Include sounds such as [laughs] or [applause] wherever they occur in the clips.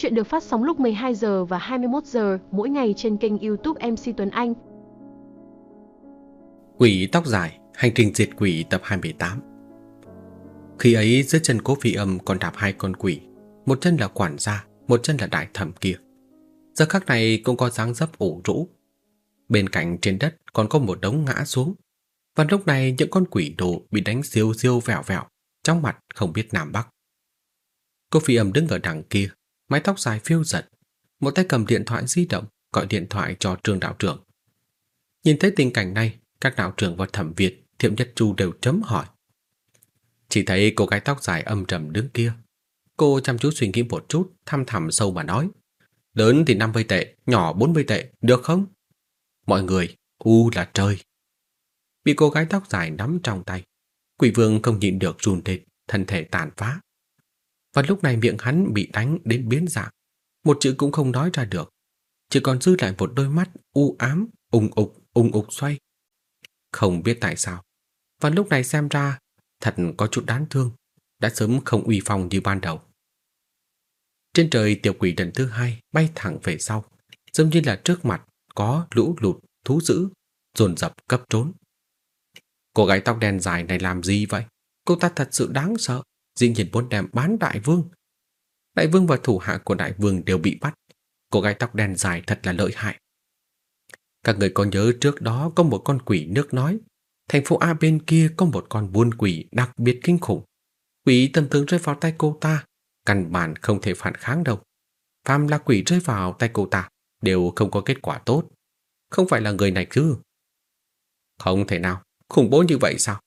Chuyện được phát sóng lúc 12 giờ và 21 giờ mỗi ngày trên kênh YouTube MC Tuấn Anh. Quỷ tóc dài, hành trình diệt quỷ tập 28 Khi ấy dưới chân cố phi âm còn đạp hai con quỷ Một chân là quản gia, một chân là đại thẩm kia. Giờ khắc này cũng có dáng dấp ủ rũ. Bên cạnh trên đất còn có một đống ngã xuống. Và lúc này những con quỷ đồ bị đánh siêu siêu vẹo vẹo Trong mặt không biết Nam Bắc. Cô phi âm đứng ở đằng kia Mái tóc dài phiêu giật Một tay cầm điện thoại di động Gọi điện thoại cho trường đạo trưởng Nhìn thấy tình cảnh này Các đạo trưởng và thẩm Việt Thiệm Nhất Chu đều chấm hỏi Chỉ thấy cô gái tóc dài âm trầm đứng kia Cô chăm chú suy nghĩ một chút Thăm thẳm sâu mà nói Lớn thì 50 tệ, nhỏ 40 tệ, được không? Mọi người, u là trời. Bị cô gái tóc dài nắm trong tay, quỷ vương không nhịn được run lên, thân thể tàn phá. Và lúc này miệng hắn bị đánh đến biến dạng, một chữ cũng không nói ra được, chỉ còn dư lại một đôi mắt u ám, ung ục, ung ục xoay. Không biết tại sao, và lúc này xem ra thật có chút đáng thương, đã sớm không uy phong như ban đầu. Trên trời tiểu quỷ lần thứ hai bay thẳng về sau, giống như là trước mặt có lũ lụt, thú dữ, dồn dập cấp trốn. Cô gái tóc đen dài này làm gì vậy? Cô ta thật sự đáng sợ, dĩ nhiên muốn đem bán đại vương. Đại vương và thủ hạ của đại vương đều bị bắt. Cô gái tóc đen dài thật là lợi hại. Các người có nhớ trước đó có một con quỷ nước nói, thành phố A bên kia có một con buôn quỷ đặc biệt kinh khủng. Quỷ tầm tướng rơi vào tay cô ta, căn bản không thể phản kháng đâu. Phàm là quỷ rơi vào tay cô ta, đều không có kết quả tốt. Không phải là người này chứ? Không thể nào, khủng bố như vậy sao?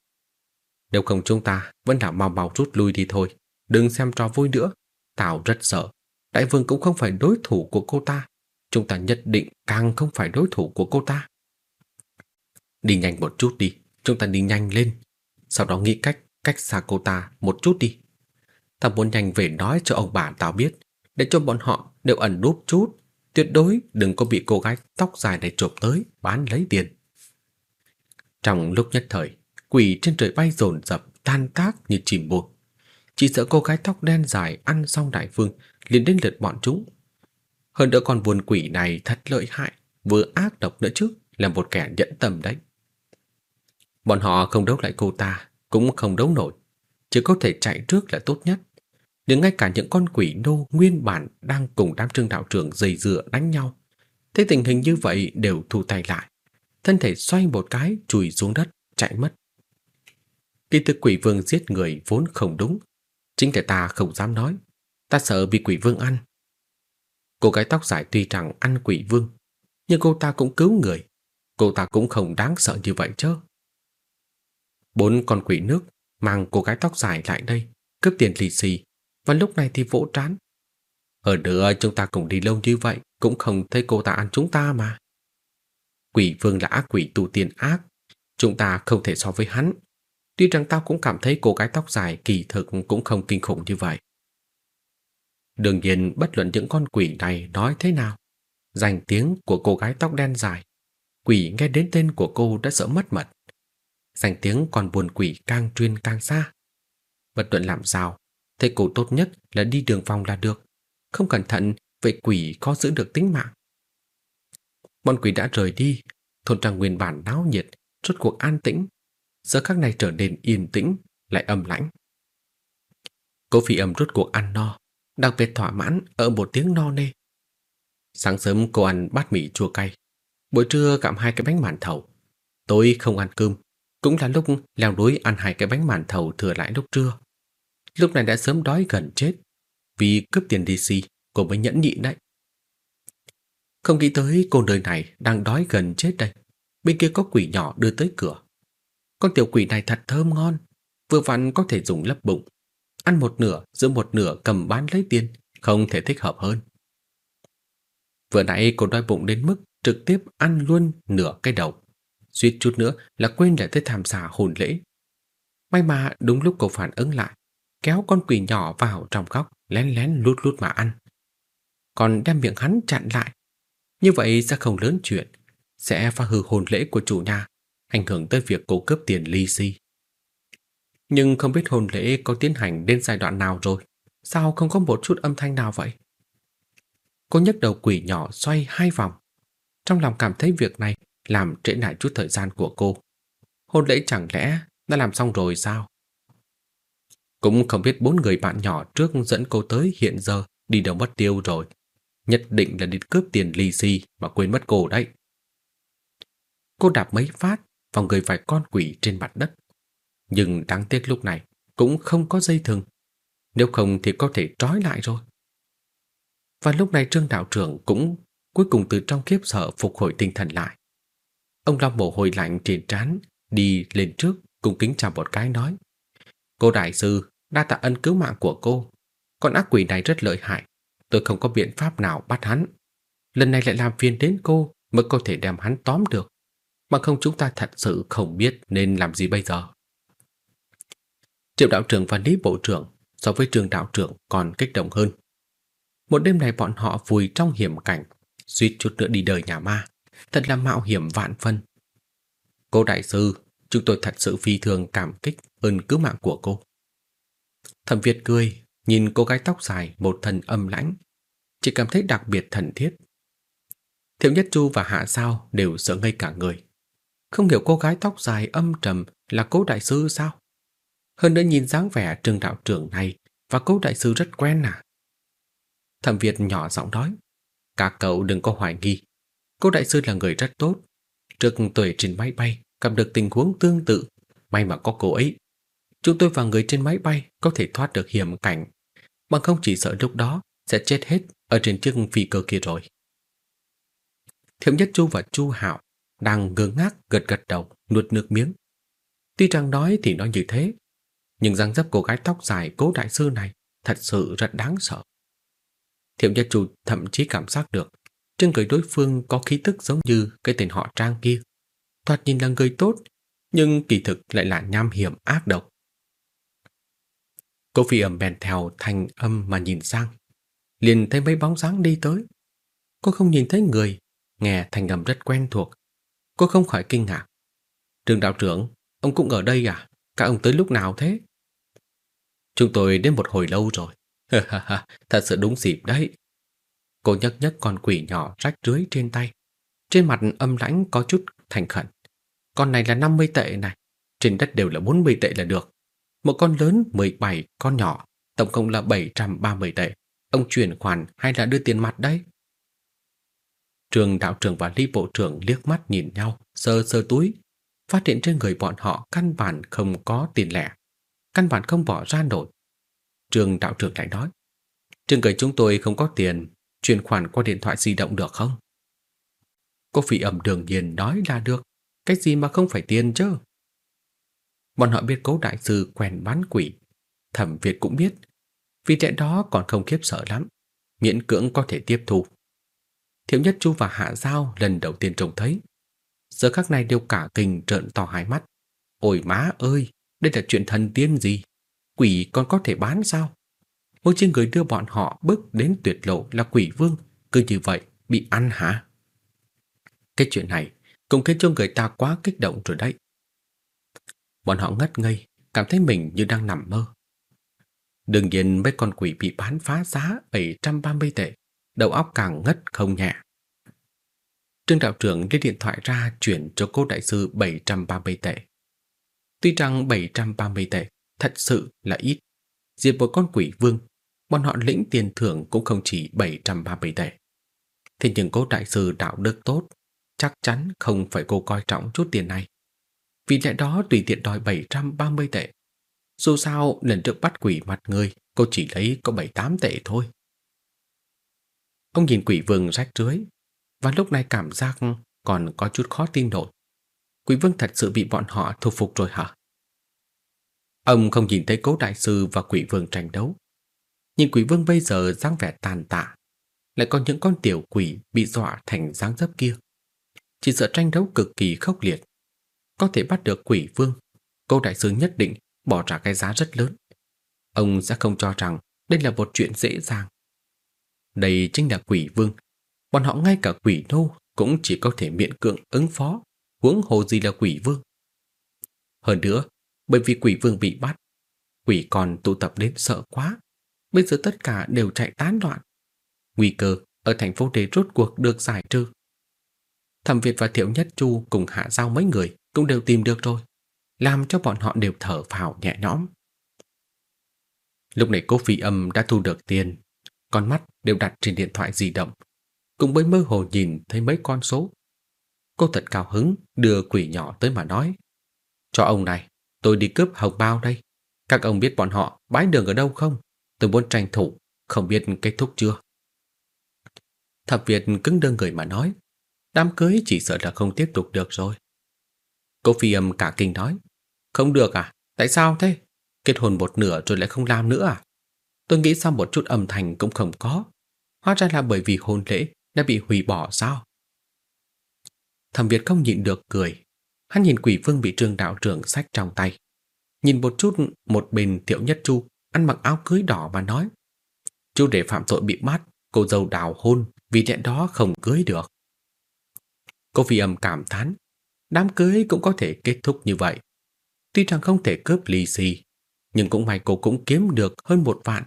Nếu không chúng ta vẫn là mau mau rút lui đi thôi. Đừng xem trò vui nữa. Tào rất sợ. Đại vương cũng không phải đối thủ của cô ta. Chúng ta nhất định càng không phải đối thủ của cô ta. Đi nhanh một chút đi. Chúng ta đi nhanh lên. Sau đó nghĩ cách cách xa cô ta một chút đi. Ta muốn nhanh về nói cho ông bà tao biết để cho bọn họ đều ẩn núp chút Tuyệt đối đừng có bị cô gái tóc dài này trộm tới bán lấy tiền. Trong lúc nhất thời, quỷ trên trời bay dồn dập tan tác như chìm buông. Chỉ sợ cô gái tóc đen dài ăn xong đại phương liền đến lượt bọn chúng. Hơn nữa con buồn quỷ này thật lợi hại, vừa ác độc nữa chứ, là một kẻ nhẫn tâm đấy. Bọn họ không đấu lại cô ta, cũng không đấu nổi, chỉ có thể chạy trước là tốt nhất nhưng ngay cả những con quỷ nô nguyên bản đang cùng đám trương đạo trưởng dày dựa đánh nhau. Thế tình hình như vậy đều thu tay lại. Thân thể xoay một cái, chùi xuống đất, chạy mất. Kỳ thực quỷ vương giết người vốn không đúng. Chính là ta không dám nói. Ta sợ bị quỷ vương ăn. Cô gái tóc dài tuy rằng ăn quỷ vương, nhưng cô ta cũng cứu người. Cô ta cũng không đáng sợ như vậy chứ. Bốn con quỷ nước mang cô gái tóc dài lại đây, cướp tiền lì xì, và lúc này thì vỗ trán. Ở nữa chúng ta cùng đi lâu như vậy cũng không thấy cô ta ăn chúng ta mà. Quỷ vương là ác quỷ tu tiên ác, chúng ta không thể so với hắn. Tuy rằng tao cũng cảm thấy cô gái tóc dài kỳ thực cũng không kinh khủng như vậy. Đương nhiên bất luận những con quỷ này nói thế nào, danh tiếng của cô gái tóc đen dài, quỷ nghe đến tên của cô đã sợ mất mật. Danh tiếng còn buồn quỷ càng truyền càng xa. Bất luận làm sao, Thế cô tốt nhất là đi đường vòng là được. Không cẩn thận, vậy quỷ có giữ được tính mạng. Bọn quỷ đã rời đi, thôn trang nguyên bản náo nhiệt, rốt cuộc an tĩnh. Giờ khắc này trở nên yên tĩnh, lại âm lãnh. Cô phi âm rút cuộc ăn no, đặc biệt thỏa mãn ở một tiếng no nê. Sáng sớm cô ăn bát mì chua cay, buổi trưa gặm hai cái bánh màn thầu. Tối không ăn cơm, cũng là lúc leo núi ăn hai cái bánh màn thầu thừa lại lúc trưa lúc này đã sớm đói gần chết. Vì cướp tiền DC, cô mới nhẫn nhịn đấy. Không nghĩ tới cô đời này đang đói gần chết đây. Bên kia có quỷ nhỏ đưa tới cửa. Con tiểu quỷ này thật thơm ngon, vừa vặn có thể dùng lấp bụng. Ăn một nửa, giữ một nửa cầm bán lấy tiền, không thể thích hợp hơn. Vừa nãy cô đói bụng đến mức trực tiếp ăn luôn nửa cái đầu. Suýt chút nữa là quên lại tới tham gia hồn lễ. May mà đúng lúc cô phản ứng lại, kéo con quỷ nhỏ vào trong góc, lén lén lút lút mà ăn. Còn đem miệng hắn chặn lại. Như vậy sẽ không lớn chuyện, sẽ phá hư hồn lễ của chủ nhà, ảnh hưởng tới việc cô cướp tiền ly si. Nhưng không biết hôn lễ có tiến hành đến giai đoạn nào rồi, sao không có một chút âm thanh nào vậy? Cô nhấc đầu quỷ nhỏ xoay hai vòng. Trong lòng cảm thấy việc này làm trễ nải chút thời gian của cô. Hôn lễ chẳng lẽ đã làm xong rồi sao? Cũng không biết bốn người bạn nhỏ trước dẫn cô tới hiện giờ đi đâu mất tiêu rồi. Nhất định là đi cướp tiền lì xì mà quên mất cô đấy. Cô đạp mấy phát vào người vài con quỷ trên mặt đất. Nhưng đáng tiếc lúc này cũng không có dây thừng. Nếu không thì có thể trói lại rồi. Và lúc này Trương đạo trưởng cũng cuối cùng từ trong kiếp sợ phục hồi tinh thần lại. Ông lau mồ hôi lạnh trên trán, đi lên trước cùng kính chào một cái nói. Cô đại sư, đa tạ ân cứu mạng của cô. Con ác quỷ này rất lợi hại. Tôi không có biện pháp nào bắt hắn. Lần này lại làm phiền đến cô mới có thể đem hắn tóm được. Mà không chúng ta thật sự không biết nên làm gì bây giờ. Triệu đạo trưởng và Lý Bộ trưởng so với trường đạo trưởng còn kích động hơn. Một đêm này bọn họ vùi trong hiểm cảnh, suýt chút nữa đi đời nhà ma. Thật là mạo hiểm vạn phân. Cô đại sư, chúng tôi thật sự phi thường cảm kích ơn cứu mạng của cô. Thẩm Việt cười, nhìn cô gái tóc dài một thân âm lãnh, chỉ cảm thấy đặc biệt thần thiết. Thiệu Nhất Chu và Hạ Sao đều sợ ngây cả người. Không hiểu cô gái tóc dài âm trầm là cố đại sư sao? Hơn nữa nhìn dáng vẻ trường đạo trưởng này và cố đại sư rất quen à? Thẩm Việt nhỏ giọng nói, các cậu đừng có hoài nghi. Cố đại sư là người rất tốt. Trước tuổi trên máy bay gặp được tình huống tương tự, may mà có cô ấy. Chúng tôi và người trên máy bay có thể thoát được hiểm cảnh, bằng không chỉ sợ lúc đó sẽ chết hết ở trên chiếc phi cơ kia rồi. Thiệu Nhất Chu và Chu Hạo đang ngơ ngác gật gật đầu, nuốt nước miếng. Tuy rằng nói thì nói như thế, nhưng răng dấp cô gái tóc dài cố đại sư này thật sự rất đáng sợ. Thiệu Nhất chủ thậm chí cảm giác được trên người đối phương có khí tức giống như cái tên họ Trang kia. Thoạt nhìn là người tốt, nhưng kỳ thực lại là nham hiểm ác độc. Cô phi ẩm bèn theo thành âm mà nhìn sang, liền thấy mấy bóng dáng đi tới. Cô không nhìn thấy người, nghe thành âm rất quen thuộc. Cô không khỏi kinh ngạc. Trường đạo trưởng, ông cũng ở đây à? Các ông tới lúc nào thế? Chúng tôi đến một hồi lâu rồi. Thật sự đúng dịp đấy. Cô nhấc nhấc con quỷ nhỏ rách rưới trên tay. Trên mặt âm lãnh có chút thành khẩn. Con này là 50 tệ này. Trên đất đều là 40 tệ là được. Một con lớn 17, con nhỏ. Tổng cộng là 730 tệ. Ông chuyển khoản hay là đưa tiền mặt đấy? Trường đạo trưởng và Lý bộ trưởng liếc mắt nhìn nhau, sơ sơ túi. Phát hiện trên người bọn họ căn bản không có tiền lẻ. Căn bản không bỏ ra nổi. Trường đạo trưởng lại nói. Trên người chúng tôi không có tiền, chuyển khoản qua điện thoại di động được không? Cô phỉ ẩm đường nhiên nói là được. Cái gì mà không phải tiền chứ? Bọn họ biết cố đại sư quen bán quỷ. Thẩm Việt cũng biết. Vì lẽ đó còn không khiếp sợ lắm. Miễn cưỡng có thể tiếp thu. Thiếu Nhất Chu và Hạ Giao lần đầu tiên trông thấy. Giờ các này đều cả kinh trợn to hai mắt. Ôi má ơi, đây là chuyện thần tiên gì? Quỷ còn có thể bán sao? Một chiếc người đưa bọn họ bước đến tuyệt lộ là quỷ vương, cứ như vậy bị ăn hả? Cái chuyện này cũng khiến cho người ta quá kích động rồi đấy. Bọn họ ngất ngây, cảm thấy mình như đang nằm mơ. Đương nhiên mấy con quỷ bị bán phá giá 730 tệ, đầu óc càng ngất không nhẹ. Trương đạo trưởng lấy điện thoại ra chuyển cho cô đại sư 730 tệ. Tuy rằng 730 tệ thật sự là ít, diệt một con quỷ vương bọn họ lĩnh tiền thưởng cũng không chỉ 730 tệ. Thế nhưng cô đại sư đạo đức tốt, chắc chắn không phải cô coi trọng chút tiền này. Vì lẽ đó tùy tiện đòi 730 tệ. Dù sao lần trước bắt quỷ mặt người, cô chỉ lấy có 7-8 tệ thôi. Ông nhìn quỷ vương rách rưới, và lúc này cảm giác còn có chút khó tin nổi. Quỷ vương thật sự bị bọn họ thu phục rồi hả? Ông không nhìn thấy cố đại sư và quỷ vương tranh đấu, Nhìn quỷ vương bây giờ dáng vẻ tàn tạ Lại còn những con tiểu quỷ bị dọa thành dáng dấp kia. Chỉ sợ tranh đấu cực kỳ khốc liệt. Có thể bắt được quỷ vương cố đại sư nhất định bỏ ra cái giá rất lớn. Ông sẽ không cho rằng đây là một chuyện dễ dàng. Đây chính là quỷ vương Bọn họ ngay cả quỷ nô Cũng chỉ có thể miễn cưỡng ứng phó Huống hồ gì là quỷ vương Hơn nữa Bởi vì quỷ vương bị bắt Quỷ còn tụ tập đến sợ quá Bây giờ tất cả đều chạy tán loạn. Nguy cơ ở thành phố đề rốt cuộc được giải trừ. Thẩm Việt và Thiệu Nhất Chu cùng hạ giao mấy người cũng đều tìm được rồi, làm cho bọn họ đều thở phào nhẹ nhõm. Lúc này cô phi âm đã thu được tiền, con mắt đều đặt trên điện thoại di động, cũng mới mơ hồ nhìn thấy mấy con số. Cô thật cao hứng đưa quỷ nhỏ tới mà nói, cho ông này, tôi đi cướp hồng bao đây. Các ông biết bọn họ bãi đường ở đâu không? Tôi muốn tranh thủ, không biết kết thúc chưa? Thập Việt cứng đơ người mà nói, đám cưới chỉ sợ là không tiếp tục được rồi. Cô phi âm cả kinh nói, không được à? Tại sao thế? Kết hôn một nửa rồi lại không làm nữa à? Tôi nghĩ sao một chút âm thanh cũng không có. Hóa ra là bởi vì hôn lễ đã bị hủy bỏ sao? Thẩm Việt không nhịn được cười. Hắn nhìn quỷ vương bị trương đạo trưởng sách trong tay. Nhìn một chút một bên tiểu nhất chu ăn mặc áo cưới đỏ và nói Chú để phạm tội bị bắt, cô dâu đào hôn vì lẽ đó không cưới được. Cô phi âm cảm thán, đám cưới cũng có thể kết thúc như vậy. Tuy rằng không thể cướp lì xì, nhưng cũng may cô cũng kiếm được hơn một vạn.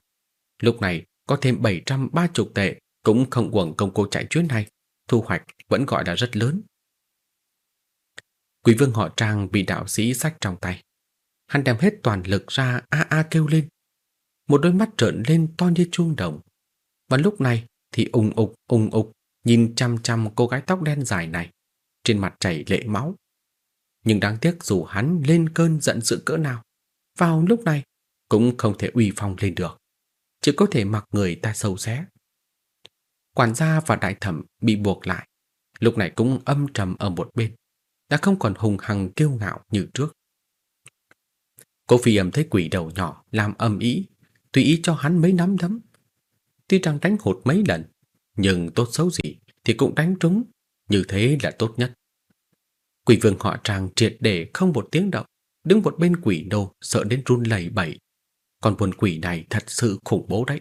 Lúc này có thêm 730 tệ cũng không quẩn công cô chạy chuyến này, thu hoạch vẫn gọi là rất lớn. Quý vương họ trang bị đạo sĩ sách trong tay. Hắn đem hết toàn lực ra a a kêu lên. Một đôi mắt trợn lên to như chuông đồng. Và lúc này thì ung ục ung ục nhìn chăm chăm cô gái tóc đen dài này, trên mặt chảy lệ máu. Nhưng đáng tiếc dù hắn lên cơn giận dữ cỡ nào, vào lúc này cũng không thể uy phong lên được, chỉ có thể mặc người ta sâu xé. Quản gia và đại thẩm bị buộc lại, lúc này cũng âm trầm ở một bên, đã không còn hùng hằng kiêu ngạo như trước. Cô phi âm thấy quỷ đầu nhỏ làm âm ý, tùy ý cho hắn mấy nắm đấm. Tuy rằng đánh hụt mấy lần, nhưng tốt xấu gì thì cũng đánh trúng, như thế là tốt nhất. Quỷ vương họ tràng triệt để không một tiếng động, đứng một bên quỷ đô sợ đến run lẩy bẩy. Còn buồn quỷ này thật sự khủng bố đấy.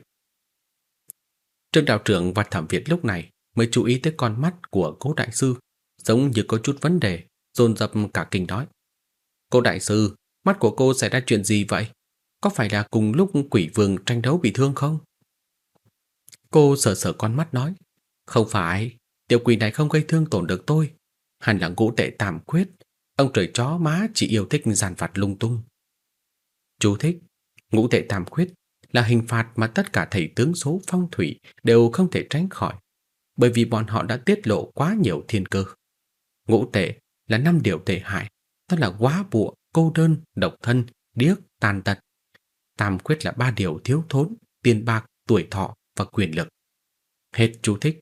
Trương đạo trưởng và thẩm Việt lúc này mới chú ý tới con mắt của cố đại sư, giống như có chút vấn đề, dồn dập cả kinh nói. Cô đại sư, mắt của cô xảy ra chuyện gì vậy? Có phải là cùng lúc quỷ vương tranh đấu bị thương không? Cô sờ sờ con mắt nói. Không phải, tiểu quỷ này không gây thương tổn được tôi. Hẳn là ngũ tệ tạm quyết. Ông trời chó má chỉ yêu thích giàn vặt lung tung. Chú thích, ngũ tệ tạm quyết là hình phạt mà tất cả thầy tướng số phong thủy đều không thể tránh khỏi, bởi vì bọn họ đã tiết lộ quá nhiều thiên cơ. Ngũ tệ là năm điều tệ hại, đó là quá bụa, cô đơn, độc thân, điếc, tàn tật. Tam quyết là ba điều thiếu thốn, tiền bạc, tuổi thọ và quyền lực. Hết chú thích.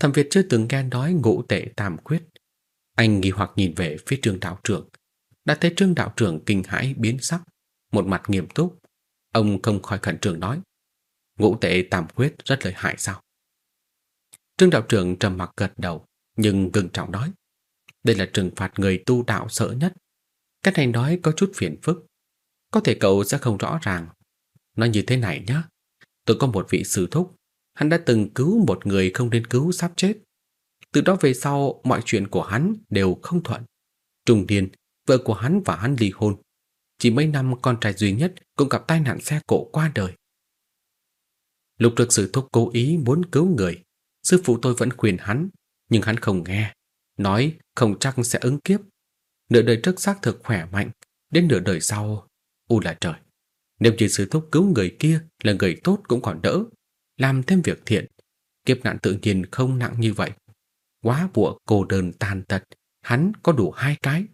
Thẩm Việt chưa từng nghe nói ngũ tệ tam quyết. Anh nghi hoặc nhìn về phía trường đạo trưởng. Đã thấy trương đạo trưởng kinh hãi biến sắc, một mặt nghiêm túc. Ông không khỏi khẩn trương nói. Ngũ tệ tam huyết rất lợi hại sao? Trương đạo trưởng trầm mặc gật đầu, nhưng gừng trọng nói. Đây là trừng phạt người tu đạo sợ nhất. Cách này nói có chút phiền phức. Có thể cậu sẽ không rõ ràng. Nói như thế này nhé. Tôi có một vị sư thúc. Hắn đã từng cứu một người không nên cứu sắp chết. Từ đó về sau, mọi chuyện của hắn đều không thuận. Trùng điên, vợ của hắn và hắn ly hôn. Chỉ mấy năm con trai duy nhất cũng gặp tai nạn xe cộ qua đời. Lục trực sự thúc cố ý muốn cứu người. Sư phụ tôi vẫn khuyên hắn, nhưng hắn không nghe. Nói không chắc sẽ ứng kiếp. Nửa đời trước xác thực khỏe mạnh, đến nửa đời sau, u là trời. Nếu chỉ sư thúc cứu người kia là người tốt cũng còn đỡ, làm thêm việc thiện, kiếp nạn tự nhiên không nặng như vậy. Quá bụa cô đơn tàn tật, hắn có đủ hai cái.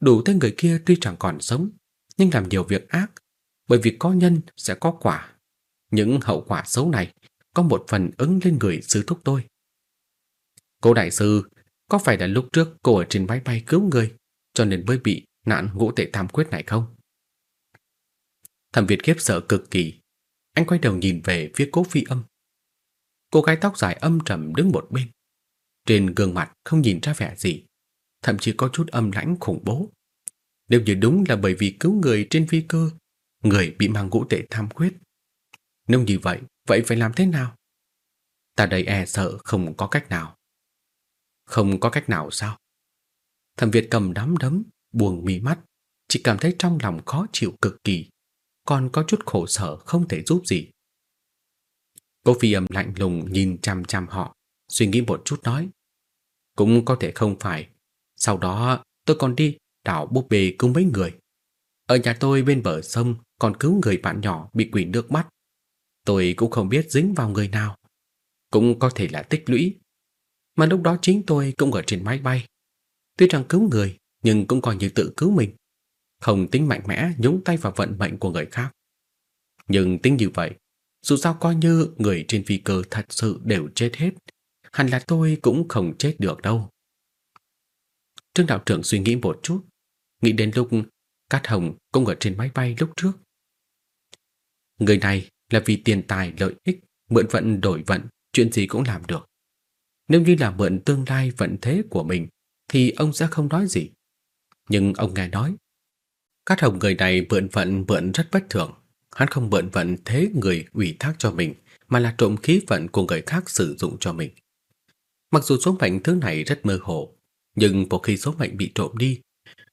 Đủ thế người kia tuy chẳng còn sống, nhưng làm nhiều việc ác, bởi vì có nhân sẽ có quả. Những hậu quả xấu này có một phần ứng lên người sư thúc tôi. Cô đại sư, có phải là lúc trước cô ở trên máy bay cứu người, cho nên mới bị nạn ngũ tệ tam quyết này không? Thẩm Việt khiếp sợ cực kỳ. Anh quay đầu nhìn về phía cố phi âm. Cô gái tóc dài âm trầm đứng một bên. Trên gương mặt không nhìn ra vẻ gì, thậm chí có chút âm lãnh khủng bố. Nếu như đúng là bởi vì cứu người trên phi cơ, người bị mang ngũ tệ tham khuyết. Nếu như vậy, vậy phải làm thế nào? Ta đây e sợ không có cách nào. Không có cách nào sao? Thẩm Việt cầm đám đấm, buồn mí mắt, chỉ cảm thấy trong lòng khó chịu cực kỳ còn có chút khổ sở không thể giúp gì. Cô phi âm lạnh lùng nhìn chằm chằm họ, suy nghĩ một chút nói. Cũng có thể không phải. Sau đó tôi còn đi đảo búp bê cứu mấy người. Ở nhà tôi bên bờ sông còn cứu người bạn nhỏ bị quỷ nước mắt. Tôi cũng không biết dính vào người nào. Cũng có thể là tích lũy. Mà lúc đó chính tôi cũng ở trên máy bay. Tuy rằng cứu người, nhưng cũng còn như tự cứu mình. Không tính mạnh mẽ nhúng tay vào vận mệnh của người khác. Nhưng tính như vậy, dù sao coi như người trên phi cơ thật sự đều chết hết, hẳn là tôi cũng không chết được đâu. Trương đạo trưởng suy nghĩ một chút, nghĩ đến lúc Cát Hồng cũng ở trên máy bay lúc trước. Người này là vì tiền tài lợi ích, mượn vận đổi vận, chuyện gì cũng làm được. Nếu như là mượn tương lai vận thế của mình, thì ông sẽ không nói gì. Nhưng ông nghe nói, Cát Hồng người này mượn vận mượn rất bất thường. Hắn không mượn vận thế người ủy thác cho mình, mà là trộm khí vận của người khác sử dụng cho mình. Mặc dù số mệnh thứ này rất mơ hồ, nhưng một khi số mệnh bị trộm đi,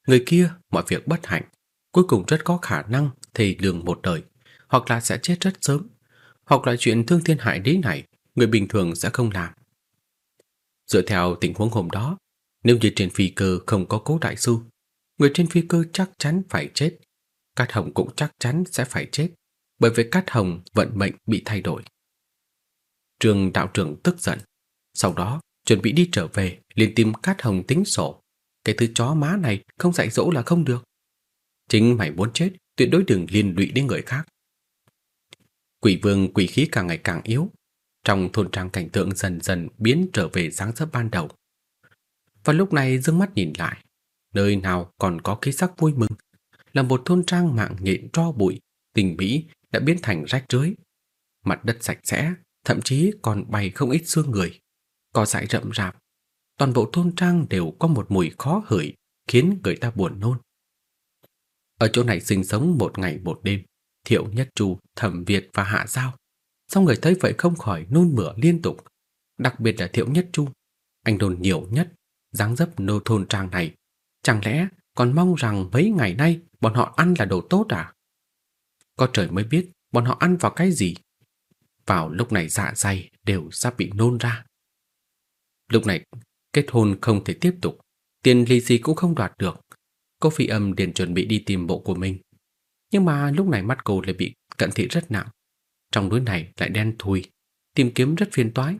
người kia mọi việc bất hạnh, cuối cùng rất có khả năng thì lường một đời, hoặc là sẽ chết rất sớm, hoặc là chuyện thương thiên hại lý này, người bình thường sẽ không làm. Dựa theo tình huống hôm đó, nếu như trên phi cơ không có cố đại sư, người trên phi cơ chắc chắn phải chết. Cát Hồng cũng chắc chắn sẽ phải chết, bởi vì Cát Hồng vận mệnh bị thay đổi. Trường đạo trưởng tức giận, sau đó chuẩn bị đi trở về, liền tìm Cát Hồng tính sổ. Cái thứ chó má này không dạy dỗ là không được. Chính mày muốn chết, tuyệt đối đừng liên lụy đến người khác. Quỷ vương quỷ khí càng ngày càng yếu, trong thôn trang cảnh tượng dần dần biến trở về dáng dấp ban đầu. Và lúc này dương mắt nhìn lại, nơi nào còn có khí sắc vui mừng, là một thôn trang mạng nhện tro bụi, tình mỹ đã biến thành rách rưới. Mặt đất sạch sẽ, thậm chí còn bày không ít xương người, cỏ dại rậm rạp. Toàn bộ thôn trang đều có một mùi khó hửi, khiến người ta buồn nôn. Ở chỗ này sinh sống một ngày một đêm, Thiệu Nhất Trù, Thẩm Việt và Hạ Giao. Xong người thấy vậy không khỏi nôn mửa liên tục. Đặc biệt là Thiệu Nhất Trù, anh đồn nhiều nhất, dáng dấp nô thôn trang này. Chẳng lẽ còn mong rằng mấy ngày nay bọn họ ăn là đồ tốt à? Có trời mới biết bọn họ ăn vào cái gì. Vào lúc này dạ dày đều sắp bị nôn ra. Lúc này kết hôn không thể tiếp tục, tiền ly gì cũng không đoạt được. Cô phi âm liền chuẩn bị đi tìm bộ của mình. Nhưng mà lúc này mắt cô lại bị cận thị rất nặng. Trong núi này lại đen thui, tìm kiếm rất phiền toái.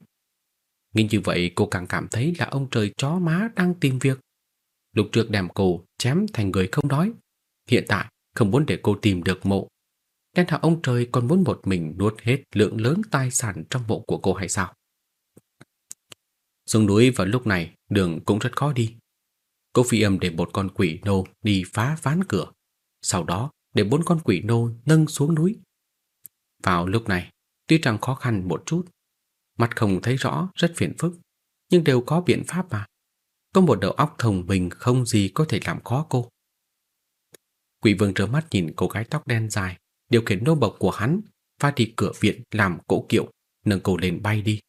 Nghĩ như vậy cô càng cảm thấy là ông trời chó má đang tìm việc. Lúc trước đem cô chém thành người không đói. Hiện tại không muốn để cô tìm được mộ. Nên là ông trời còn muốn một mình nuốt hết lượng lớn tài sản trong mộ của cô hay sao? Xuống núi vào lúc này đường cũng rất khó đi. Cô phi âm để một con quỷ nô đi phá ván cửa. Sau đó để bốn con quỷ nô nâng xuống núi. Vào lúc này, tuy rằng khó khăn một chút, mắt không thấy rõ rất phiền phức, nhưng đều có biện pháp mà. Có một đầu óc thông minh không gì có thể làm khó cô. Quỷ vương trơ mắt nhìn cô gái tóc đen dài, điều khiển nô bộc của hắn, pha đi cửa viện làm cỗ kiệu, nâng cô lên bay đi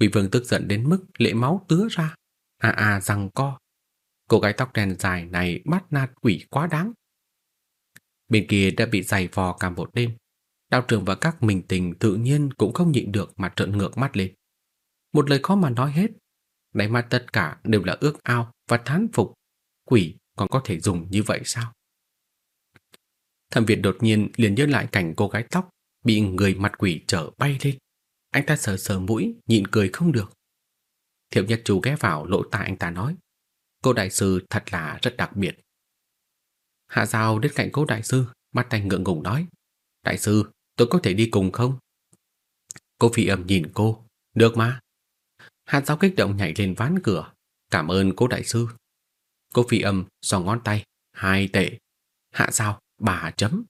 vị vương tức giận đến mức lệ máu tứa ra, à à rằng co. Cô gái tóc đen dài này bắt nạt quỷ quá đáng. Bên kia đã bị giày vò cả một đêm. Đạo trưởng và các mình tình tự nhiên cũng không nhịn được mà trợn ngược mắt lên. Một lời khó mà nói hết. Đáy mắt tất cả đều là ước ao và thán phục. Quỷ còn có thể dùng như vậy sao? Thẩm Việt đột nhiên liền nhớ lại cảnh cô gái tóc bị người mặt quỷ trở bay lên. Anh ta sờ sờ mũi, nhịn cười không được. Thiệu Nhất Chu ghé vào lỗ tai anh ta nói, cô đại sư thật là rất đặc biệt. Hạ Giao đến cạnh cô đại sư, mắt tay ngượng ngùng nói, đại sư, tôi có thể đi cùng không? Cô phi âm nhìn cô, được mà. Hạ Giao kích động nhảy lên ván cửa, cảm ơn cô đại sư. Cô phi âm sò ngón tay, hai tệ. Hạ Giao, bà chấm.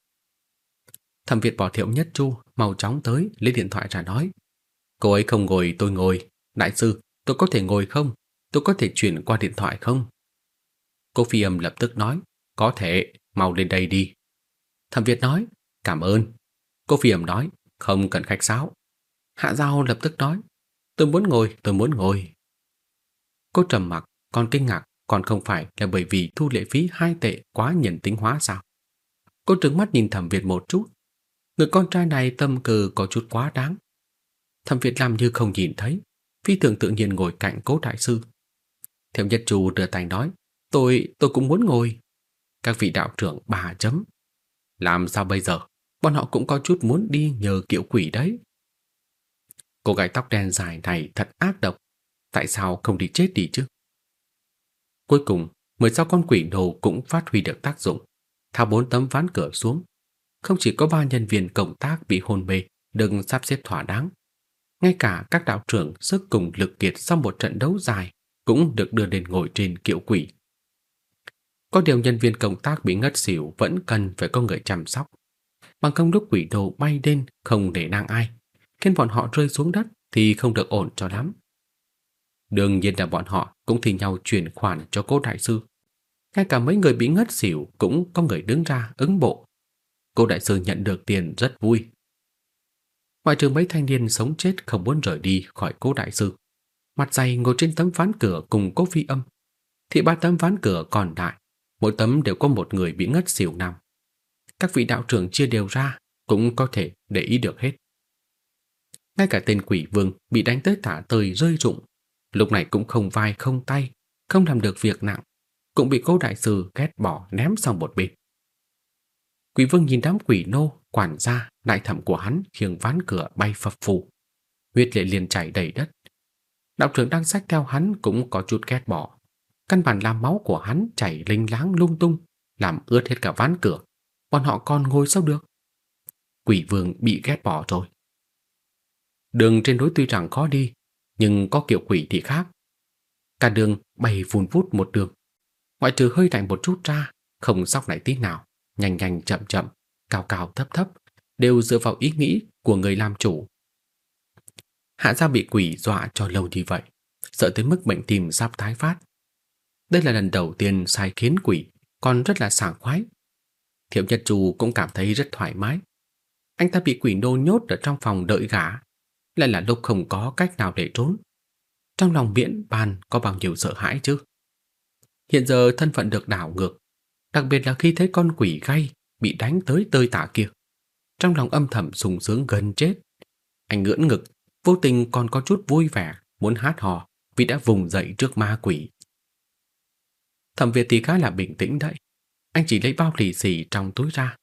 Thẩm Việt bỏ thiệu nhất chu, mau chóng tới, lấy điện thoại ra nói. Cô ấy không ngồi, tôi ngồi. Đại sư, tôi có thể ngồi không? Tôi có thể chuyển qua điện thoại không? Cô phi âm lập tức nói, có thể, mau lên đây đi. Thẩm Việt nói, cảm ơn. Cô phi âm nói, không cần khách sáo. Hạ Giao lập tức nói, tôi muốn ngồi, tôi muốn ngồi. Cô trầm mặc, còn kinh ngạc, còn không phải là bởi vì thu lệ phí hai tệ quá nhân tính hóa sao? Cô trừng mắt nhìn Thẩm Việt một chút. Người con trai này tâm cừ có chút quá đáng. Thẩm Việt làm như không nhìn thấy, phi thường tự nhiên ngồi cạnh cố đại sư. Thiệu Nhất chủ đưa tay nói, tôi, tôi cũng muốn ngồi. Các vị đạo trưởng bà chấm. Làm sao bây giờ? Bọn họ cũng có chút muốn đi nhờ kiểu quỷ đấy. Cô gái tóc đen dài này thật ác độc. Tại sao không đi chết đi chứ? Cuối cùng, 16 con quỷ đồ cũng phát huy được tác dụng. Thao bốn tấm ván cửa xuống. Không chỉ có ba nhân viên công tác bị hôn mê đừng sắp xếp thỏa đáng. Ngay cả các đạo trưởng sức cùng lực kiệt sau một trận đấu dài cũng được đưa đến ngồi trên kiệu quỷ. Có điều nhân viên công tác bị ngất xỉu vẫn cần phải có người chăm sóc. Bằng công lúc quỷ đồ bay lên không để nang ai, khiến bọn họ rơi xuống đất thì không được ổn cho lắm. Đương nhiên là bọn họ cũng thì nhau chuyển khoản cho cô đại sư. Ngay cả mấy người bị ngất xỉu cũng có người đứng ra ứng bộ. Cô đại sư nhận được tiền rất vui. Ngoại trừ mấy thanh niên sống chết không muốn rời đi khỏi cố đại sư. Mặt dày ngồi trên tấm ván cửa cùng cố phi âm. Thì ba tấm ván cửa còn lại, mỗi tấm đều có một người bị ngất xỉu nằm. Các vị đạo trưởng chia đều ra cũng có thể để ý được hết. Ngay cả tên quỷ vương bị đánh tới tả tơi rơi rụng, lúc này cũng không vai không tay, không làm được việc nặng, cũng bị cố đại sư ghét bỏ ném sang một bên. Quỷ vương nhìn đám quỷ nô, quản gia, đại thẩm của hắn khiêng ván cửa bay phập phù. Huyết lệ liền chảy đầy đất. Đạo trưởng đang sách theo hắn cũng có chút ghét bỏ. Căn bản làm máu của hắn chảy linh láng lung tung, làm ướt hết cả ván cửa. Bọn họ còn ngồi sao được? Quỷ vương bị ghét bỏ rồi. Đường trên đối tuy rằng khó đi, nhưng có kiểu quỷ thì khác. Cả đường bay vùn vút một đường. Ngoại trừ hơi lạnh một chút ra, không sóc lại tí nào nhanh nhanh chậm chậm, cao cao thấp thấp, đều dựa vào ý nghĩ của người làm chủ. Hạ gia bị quỷ dọa cho lâu như vậy, sợ tới mức bệnh tim sắp tái phát. Đây là lần đầu tiên sai khiến quỷ, còn rất là sảng khoái. Thiệu Nhật Trù cũng cảm thấy rất thoải mái. Anh ta bị quỷ nô nhốt ở trong phòng đợi gã, lại là lúc không có cách nào để trốn. Trong lòng miễn bàn có bao nhiêu sợ hãi chứ? Hiện giờ thân phận được đảo ngược, đặc biệt là khi thấy con quỷ gay bị đánh tới tơi tả kia. Trong lòng âm thầm sùng sướng gần chết. Anh ngưỡng ngực, vô tình còn có chút vui vẻ, muốn hát hò vì đã vùng dậy trước ma quỷ. Thẩm Việt thì khá là bình tĩnh đấy. Anh chỉ lấy bao lì xì trong túi ra.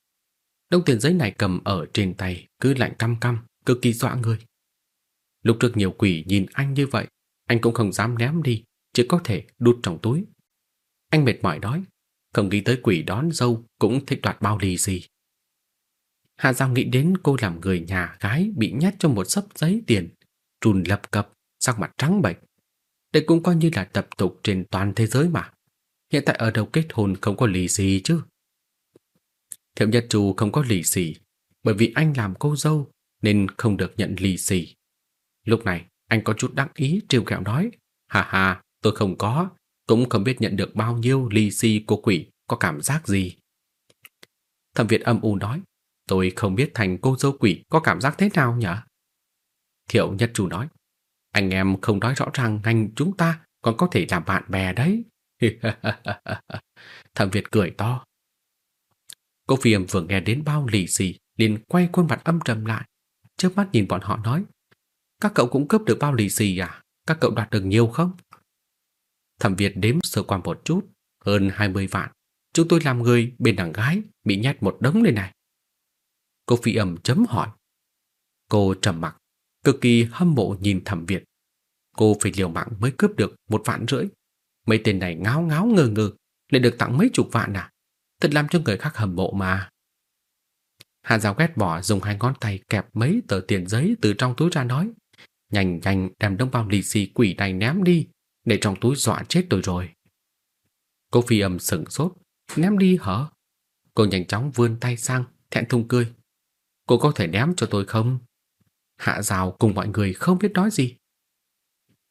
Đồng tiền giấy này cầm ở trên tay cứ lạnh căm căm, cực kỳ dọa người. Lúc trước nhiều quỷ nhìn anh như vậy, anh cũng không dám ném đi, chỉ có thể đút trong túi. Anh mệt mỏi đói không nghĩ tới quỷ đón dâu cũng thích đoạt bao lì gì. Hạ Giao nghĩ đến cô làm người nhà gái bị nhét trong một sấp giấy tiền, trùn lập cập, sắc mặt trắng bệch. Đây cũng coi như là tập tục trên toàn thế giới mà. Hiện tại ở đâu kết hôn không có lì gì chứ. Thiệu Nhật Trù không có lì xì, bởi vì anh làm cô dâu nên không được nhận lì xì. Lúc này, anh có chút đắc ý trêu ghẹo nói, hà hà, tôi không có, cũng không biết nhận được bao nhiêu lì xì của quỷ có cảm giác gì. Thẩm Việt âm u nói, tôi không biết thành cô dâu quỷ có cảm giác thế nào nhỉ? Thiệu Nhất Chủ nói, anh em không nói rõ ràng ngành chúng ta còn có thể làm bạn bè đấy. [laughs] Thẩm Việt cười to. Cô phiềm vừa nghe đến bao lì xì liền quay khuôn mặt âm trầm lại. Trước mắt nhìn bọn họ nói, các cậu cũng cướp được bao lì xì à? Các cậu đoạt được nhiều không? Thẩm Việt đếm sơ qua một chút, hơn 20 vạn. Chúng tôi làm người bên đằng gái bị nhét một đống lên này. Cô phi ẩm chấm hỏi. Cô trầm mặc, cực kỳ hâm mộ nhìn Thẩm Việt. Cô phải liều mạng mới cướp được một vạn rưỡi. Mấy tên này ngáo ngáo ngơ ngơ, lại được tặng mấy chục vạn à? Thật làm cho người khác hâm mộ mà. Hạ Giao ghét bỏ dùng hai ngón tay kẹp mấy tờ tiền giấy từ trong túi ra nói. Nhanh nhanh đem đông bao lì xì quỷ này ném đi, để trong túi dọa chết tôi rồi. Cô phi âm sừng sốt, ném đi hả? Cô nhanh chóng vươn tay sang, thẹn thùng cười. Cô có thể ném cho tôi không? Hạ rào cùng mọi người không biết nói gì.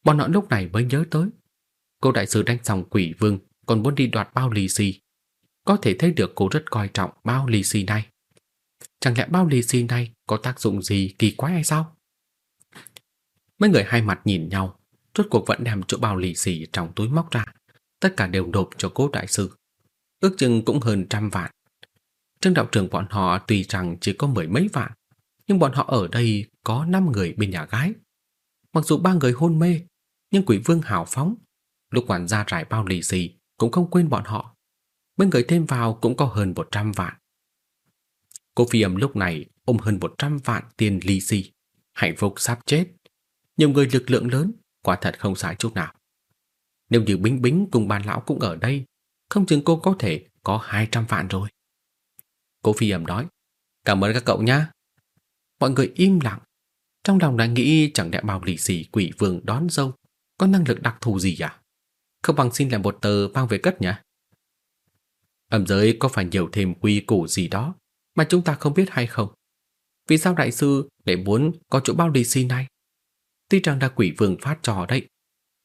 Bọn họ lúc này mới nhớ tới. Cô đại sứ đánh xong quỷ vương còn muốn đi đoạt bao lì xì. Có thể thấy được cô rất coi trọng bao lì xì này. Chẳng lẽ bao lì xì này có tác dụng gì kỳ quái hay sao? Mấy người hai mặt nhìn nhau, rốt cuộc vẫn đem chỗ bao lì xì trong túi móc ra. Tất cả đều nộp cho cố đại sư. Ước chừng cũng hơn trăm vạn. Trương đạo trưởng bọn họ tuy rằng chỉ có mười mấy vạn, nhưng bọn họ ở đây có năm người bên nhà gái. Mặc dù ba người hôn mê, nhưng quỷ vương hào phóng, lúc quản gia trải bao lì xì cũng không quên bọn họ. Bên người thêm vào cũng có hơn 100 vạn. Cô phi âm lúc này ôm hơn 100 vạn tiền lì xì, hạnh phúc sắp chết. Nhiều người lực lượng lớn, quả thật không sai chút nào. Nếu như Bính Bính cùng bàn lão cũng ở đây, không chừng cô có thể có 200 vạn rồi. Cô phi ẩm nói, cảm ơn các cậu nhá. Mọi người im lặng, trong lòng đã nghĩ chẳng lẽ bao lì xì quỷ vương đón dâu có năng lực đặc thù gì à? Không bằng xin làm một tờ mang về cất nhỉ? Ẩm giới có phải nhiều thêm quy củ gì đó mà chúng ta không biết hay không? Vì sao đại sư lại muốn có chỗ bao lì xì này? Tuy rằng là quỷ vương phát trò đấy,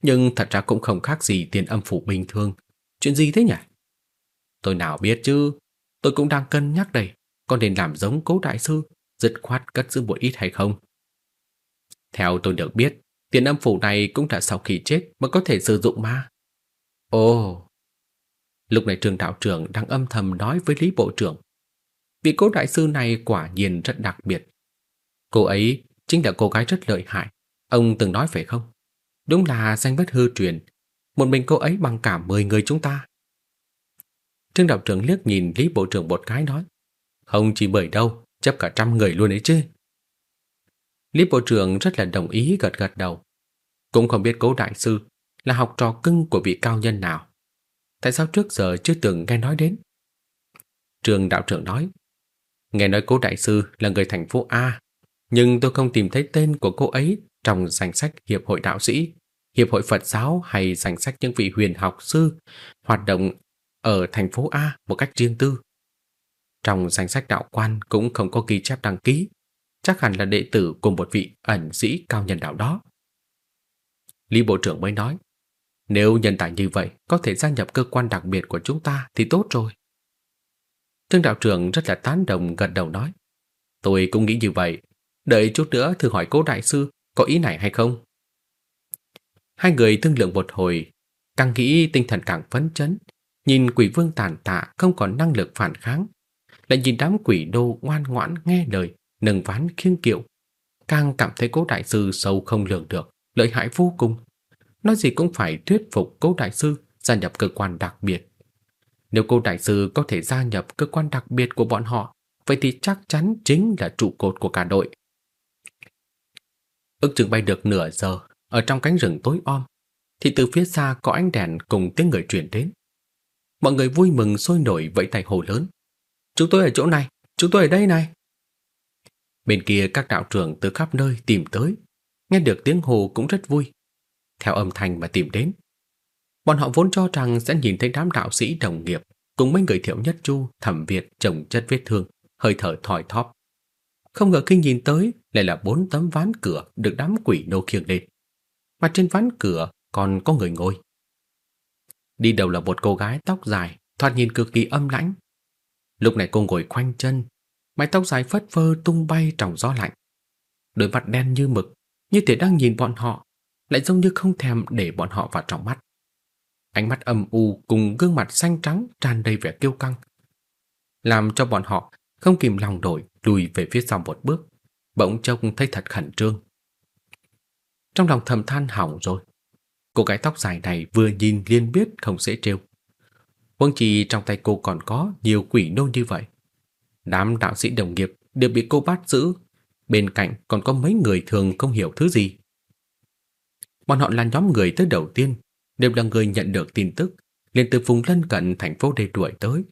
nhưng thật ra cũng không khác gì tiền âm phủ bình thường. Chuyện gì thế nhỉ? Tôi nào biết chứ, tôi cũng đang cân nhắc đây, có nên làm giống cố đại sư, dứt khoát cất giữ một ít hay không? Theo tôi được biết, tiền âm phủ này cũng là sau khi chết mới có thể sử dụng mà. Ồ! Lúc này trường đạo trưởng đang âm thầm nói với Lý Bộ trưởng. Vị cố đại sư này quả nhiên rất đặc biệt. Cô ấy chính là cô gái rất lợi hại. Ông từng nói phải không? Đúng là danh bất hư truyền. Một mình cô ấy bằng cả 10 người chúng ta. Trương đạo trưởng liếc nhìn Lý Bộ trưởng một cái nói. Không chỉ bởi đâu, chấp cả trăm người luôn ấy chứ. Lý Bộ trưởng rất là đồng ý gật gật đầu. Cũng không biết cố đại sư là học trò cưng của vị cao nhân nào. Tại sao trước giờ chưa từng nghe nói đến? Trường đạo trưởng nói, nghe nói cố đại sư là người thành phố A, nhưng tôi không tìm thấy tên của cô ấy trong danh sách Hiệp hội Đạo sĩ, Hiệp hội Phật giáo hay danh sách những vị huyền học sư hoạt động ở thành phố A một cách riêng tư. Trong danh sách đạo quan cũng không có ghi chép đăng ký, chắc hẳn là đệ tử của một vị ẩn sĩ cao nhân đạo đó. Lý Bộ trưởng mới nói, nếu nhân tài như vậy có thể gia nhập cơ quan đặc biệt của chúng ta thì tốt rồi. Trương đạo trưởng rất là tán đồng gật đầu nói, tôi cũng nghĩ như vậy, đợi chút nữa thử hỏi cố đại sư có ý này hay không. Hai người thương lượng một hồi, càng nghĩ tinh thần càng phấn chấn, nhìn quỷ vương tàn tạ không còn năng lực phản kháng, lại nhìn đám quỷ đô ngoan ngoãn nghe lời, nâng ván khiêng kiệu, càng cảm thấy cố đại sư sâu không lường được, lợi hại vô cùng. Nói gì cũng phải thuyết phục cố đại sư gia nhập cơ quan đặc biệt. Nếu cô đại sư có thể gia nhập cơ quan đặc biệt của bọn họ, vậy thì chắc chắn chính là trụ cột của cả đội. Ước chừng bay được nửa giờ, ở trong cánh rừng tối om, thì từ phía xa có ánh đèn cùng tiếng người truyền đến. Mọi người vui mừng sôi nổi vẫy tay hồ lớn. Chúng tôi ở chỗ này, chúng tôi ở đây này. Bên kia các đạo trưởng từ khắp nơi tìm tới, nghe được tiếng hồ cũng rất vui. Theo âm thanh mà tìm đến. Bọn họ vốn cho rằng sẽ nhìn thấy đám đạo sĩ đồng nghiệp cùng mấy người thiệu nhất chu, thẩm Việt trồng chất vết thương, hơi thở thòi thóp. Không ngờ khi nhìn tới lại là bốn tấm ván cửa được đám quỷ nô khiêng lên. Mà trên ván cửa còn có người ngồi. Đi đầu là một cô gái tóc dài, thoạt nhìn cực kỳ âm lãnh. Lúc này cô ngồi khoanh chân, mái tóc dài phất phơ tung bay trong gió lạnh. Đôi mặt đen như mực, như thể đang nhìn bọn họ, lại giống như không thèm để bọn họ vào trong mắt. Ánh mắt âm u cùng gương mặt xanh trắng tràn đầy vẻ kiêu căng, làm cho bọn họ không kìm lòng đổi lùi về phía sau một bước, bỗng trông thấy thật khẩn trương. Trong lòng thầm than hỏng rồi. Cô gái tóc dài này vừa nhìn liền biết không dễ trêu. Huống chi trong tay cô còn có nhiều quỷ nô như vậy. Đám đạo sĩ đồng nghiệp đều bị cô bắt giữ, bên cạnh còn có mấy người thường không hiểu thứ gì. Bọn họ là nhóm người tới đầu tiên, đều là người nhận được tin tức, liền từ vùng lân cận thành phố để đuổi tới.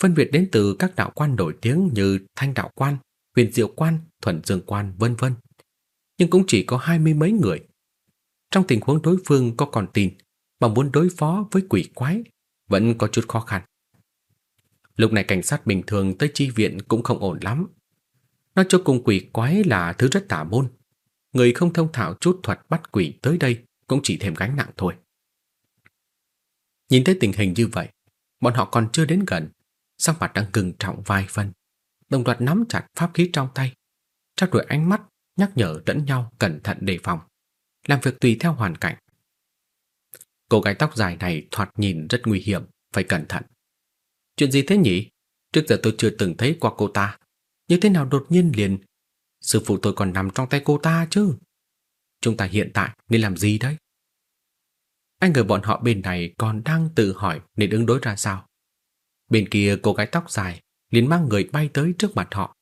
Phân biệt đến từ các đạo quan nổi tiếng như Thanh Đạo Quan, Huyền Diệu Quan, Thuần Dương Quan, vân vân. Nhưng cũng chỉ có hai mươi mấy người. Trong tình huống đối phương có còn tin, mà muốn đối phó với quỷ quái, vẫn có chút khó khăn. Lúc này cảnh sát bình thường tới chi viện cũng không ổn lắm. Nói cho cùng quỷ quái là thứ rất tà môn. Người không thông thạo chút thuật bắt quỷ tới đây cũng chỉ thêm gánh nặng thôi. Nhìn thấy tình hình như vậy, bọn họ còn chưa đến gần, sắc mặt đang cứng trọng vài phần, đồng loạt nắm chặt pháp khí trong tay, trao đổi ánh mắt nhắc nhở lẫn nhau cẩn thận đề phòng, làm việc tùy theo hoàn cảnh. Cô gái tóc dài này thoạt nhìn rất nguy hiểm, phải cẩn thận. Chuyện gì thế nhỉ? Trước giờ tôi chưa từng thấy qua cô ta. Như thế nào đột nhiên liền Sư phụ tôi còn nằm trong tay cô ta chứ. Chúng ta hiện tại nên làm gì đấy? Anh người bọn họ bên này còn đang tự hỏi nên ứng đối ra sao. Bên kia cô gái tóc dài liền mang người bay tới trước mặt họ.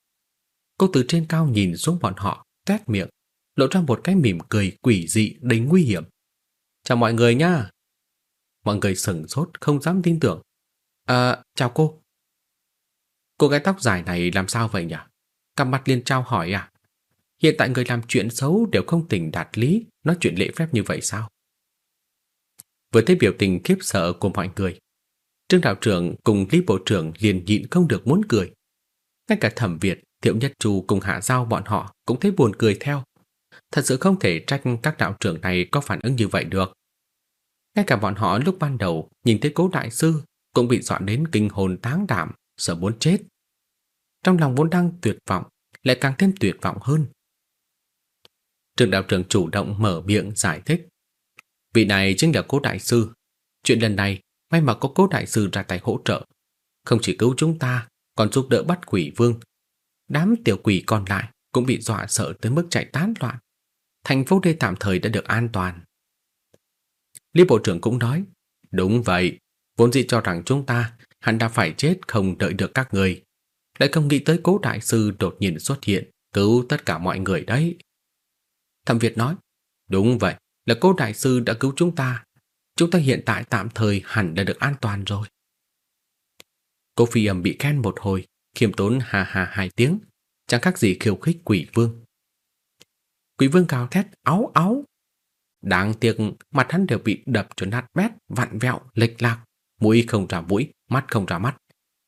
Cô từ trên cao nhìn xuống bọn họ, tét miệng, lộ ra một cái mỉm cười quỷ dị đầy nguy hiểm. Chào mọi người nha! Mọi người sửng sốt không dám tin tưởng. À, chào cô. Cô gái tóc dài này làm sao vậy nhỉ? Cặp mặt liền trao hỏi à? Hiện tại người làm chuyện xấu đều không tỉnh đạt lý, nói chuyện lễ phép như vậy sao? với thấy biểu tình khiếp sợ của mọi người, Trương đạo trưởng cùng Lý bộ trưởng liền nhịn không được muốn cười. Ngay cả Thẩm Việt, Thiệu Nhất Chu cùng Hạ Giao bọn họ cũng thấy buồn cười theo. Thật sự không thể trách các đạo trưởng này có phản ứng như vậy được. Ngay cả bọn họ lúc ban đầu nhìn thấy cố đại sư cũng bị dọa đến kinh hồn táng đảm, sợ muốn chết. Trong lòng vốn đang tuyệt vọng, lại càng thêm tuyệt vọng hơn. Trường đạo trưởng chủ động mở miệng giải thích. Vị này chính là cố đại sư. Chuyện lần này, may mà có cố đại sư ra tay hỗ trợ. Không chỉ cứu chúng ta, còn giúp đỡ bắt quỷ vương. Đám tiểu quỷ còn lại cũng bị dọa sợ tới mức chạy tán loạn. Thành phố đây tạm thời đã được an toàn. Lý Bộ trưởng cũng nói, đúng vậy, vốn dĩ cho rằng chúng ta hẳn đã phải chết không đợi được các người. Lại không nghĩ tới cố đại sư đột nhiên xuất hiện, cứu tất cả mọi người đấy. Thẩm Việt nói, đúng vậy, là cố đại sư đã cứu chúng ta. Chúng ta hiện tại tạm thời hẳn đã được an toàn rồi. Cô phi ẩm bị khen một hồi, khiêm tốn hà hà hai tiếng, chẳng khác gì khiêu khích quỷ vương. Quỷ vương cao thét áo áo. Đáng tiếc mặt hắn đều bị đập cho nát bét, vặn vẹo, lệch lạc, mũi không ra mũi, mắt không ra mắt.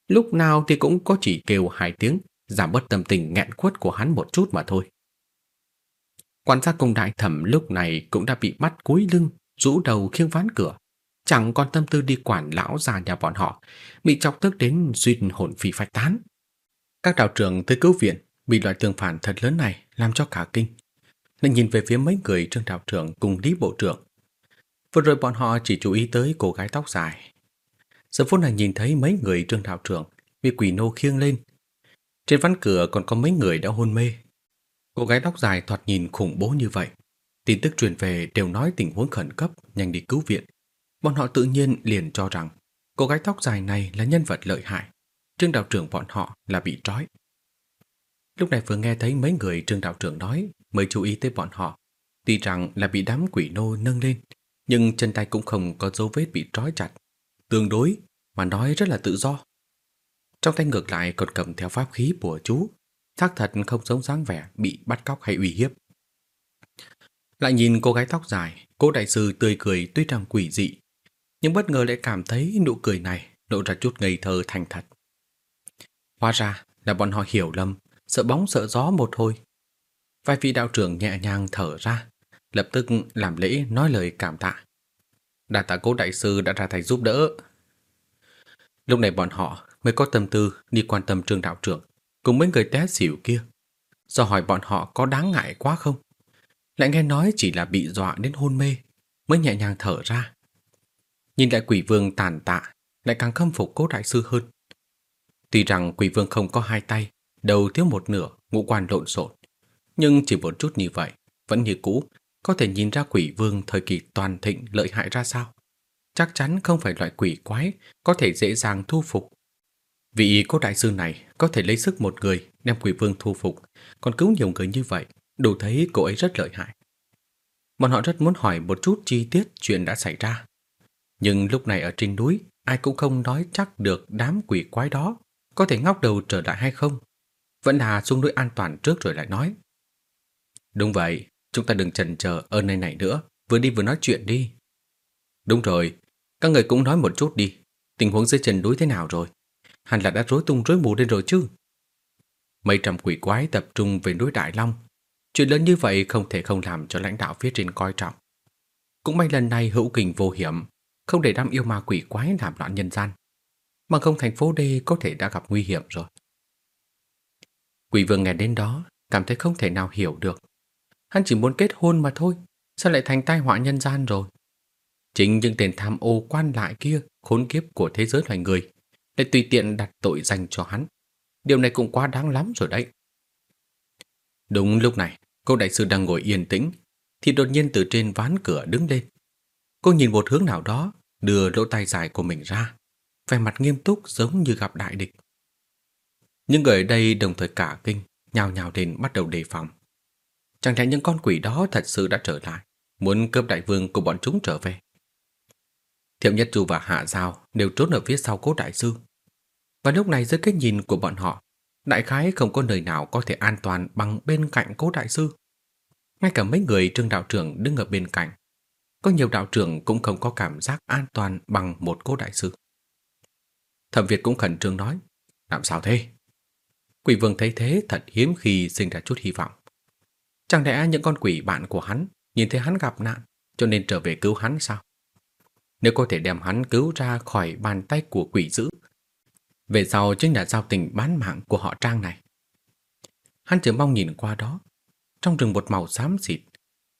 Lúc nào thì cũng có chỉ kêu hai tiếng, giảm bớt tâm tình nghẹn khuất của hắn một chút mà thôi. Quan sát công đại thẩm lúc này cũng đã bị bắt cúi lưng, rũ đầu khiêng ván cửa. Chẳng còn tâm tư đi quản lão già nhà bọn họ, bị chọc tức đến duyên hồn phi phách tán. Các đạo trưởng tới cứu viện bị loại tương phản thật lớn này làm cho cả kinh. Nên nhìn về phía mấy người trương đạo trưởng cùng lý bộ trưởng. Vừa rồi bọn họ chỉ chú ý tới cô gái tóc dài. Giờ phút này nhìn thấy mấy người trương đạo trưởng bị quỷ nô khiêng lên. Trên ván cửa còn có mấy người đã hôn mê. Cô gái tóc dài thoạt nhìn khủng bố như vậy. Tin tức truyền về đều nói tình huống khẩn cấp, nhanh đi cứu viện. Bọn họ tự nhiên liền cho rằng cô gái tóc dài này là nhân vật lợi hại. Trương đạo trưởng bọn họ là bị trói. Lúc này vừa nghe thấy mấy người trương đạo trưởng nói mới chú ý tới bọn họ. Tuy rằng là bị đám quỷ nô nâng lên, nhưng chân tay cũng không có dấu vết bị trói chặt. Tương đối, mà nói rất là tự do. Trong tay ngược lại còn cầm theo pháp khí bùa chú, xác thật không giống dáng vẻ bị bắt cóc hay uy hiếp. Lại nhìn cô gái tóc dài, cô đại sư tươi cười tuy rằng quỷ dị, nhưng bất ngờ lại cảm thấy nụ cười này lộ ra chút ngây thơ thành thật. Hóa ra là bọn họ hiểu lầm, sợ bóng sợ gió một hồi. Vài vị đạo trưởng nhẹ nhàng thở ra, lập tức làm lễ nói lời cảm tạ. Đà tạ cố đại sư đã ra tay giúp đỡ. Lúc này bọn họ mới có tâm tư đi quan tâm trường đạo trưởng cùng mấy người té xỉu kia. Do hỏi bọn họ có đáng ngại quá không? Lại nghe nói chỉ là bị dọa đến hôn mê, mới nhẹ nhàng thở ra. Nhìn lại quỷ vương tàn tạ, lại càng khâm phục cố đại sư hơn. Tuy rằng quỷ vương không có hai tay, đầu thiếu một nửa, ngũ quan lộn xộn, nhưng chỉ một chút như vậy, vẫn như cũ, có thể nhìn ra quỷ vương thời kỳ toàn thịnh lợi hại ra sao. Chắc chắn không phải loại quỷ quái có thể dễ dàng thu phục. Vị cố đại sư này có thể lấy sức một người đem quỷ vương thu phục, còn cứu nhiều người như vậy, đủ thấy cô ấy rất lợi hại. Bọn họ rất muốn hỏi một chút chi tiết chuyện đã xảy ra. Nhưng lúc này ở trên núi, ai cũng không nói chắc được đám quỷ quái đó có thể ngóc đầu trở lại hay không. Vẫn là xuống núi an toàn trước rồi lại nói. Đúng vậy, chúng ta đừng chần chờ ở nơi này nữa, vừa đi vừa nói chuyện đi. Đúng rồi, các người cũng nói một chút đi, tình huống dưới chân núi thế nào rồi? Hẳn là đã rối tung rối mù lên rồi chứ. Mấy trăm quỷ quái tập trung về núi Đại Long. Chuyện lớn như vậy không thể không làm cho lãnh đạo phía trên coi trọng. Cũng may lần này hữu kình vô hiểm, không để đám yêu ma quỷ quái làm loạn nhân gian. Mà không thành phố đây có thể đã gặp nguy hiểm rồi. Quỷ vương nghe đến đó, cảm thấy không thể nào hiểu được. Hắn chỉ muốn kết hôn mà thôi, sao lại thành tai họa nhân gian rồi? Chính những tên tham ô quan lại kia, khốn kiếp của thế giới loài người, để tùy tiện đặt tội danh cho hắn. Điều này cũng quá đáng lắm rồi đấy. Đúng lúc này, cô đại sư đang ngồi yên tĩnh, thì đột nhiên từ trên ván cửa đứng lên. Cô nhìn một hướng nào đó, đưa lỗ tay dài của mình ra, vẻ mặt nghiêm túc giống như gặp đại địch. Những người ở đây đồng thời cả kinh, nhào nhào đến bắt đầu đề phòng. Chẳng lẽ những con quỷ đó thật sự đã trở lại, muốn cướp đại vương của bọn chúng trở về. Thiệu Nhất Du và Hạ Giao đều trốn ở phía sau cố đại sư. Và lúc này dưới cái nhìn của bọn họ, đại khái không có nơi nào có thể an toàn bằng bên cạnh cố đại sư. Ngay cả mấy người trương đạo trưởng đứng ở bên cạnh, có nhiều đạo trưởng cũng không có cảm giác an toàn bằng một cố đại sư. Thẩm Việt cũng khẩn trương nói, làm sao thế? Quỷ vương thấy thế thật hiếm khi sinh ra chút hy vọng. Chẳng lẽ những con quỷ bạn của hắn nhìn thấy hắn gặp nạn cho nên trở về cứu hắn sao? Nếu có thể đem hắn cứu ra khỏi bàn tay của quỷ dữ, về sau chính là giao tình bán mạng của họ trang này. Hắn chỉ mong nhìn qua đó, trong rừng một màu xám xịt,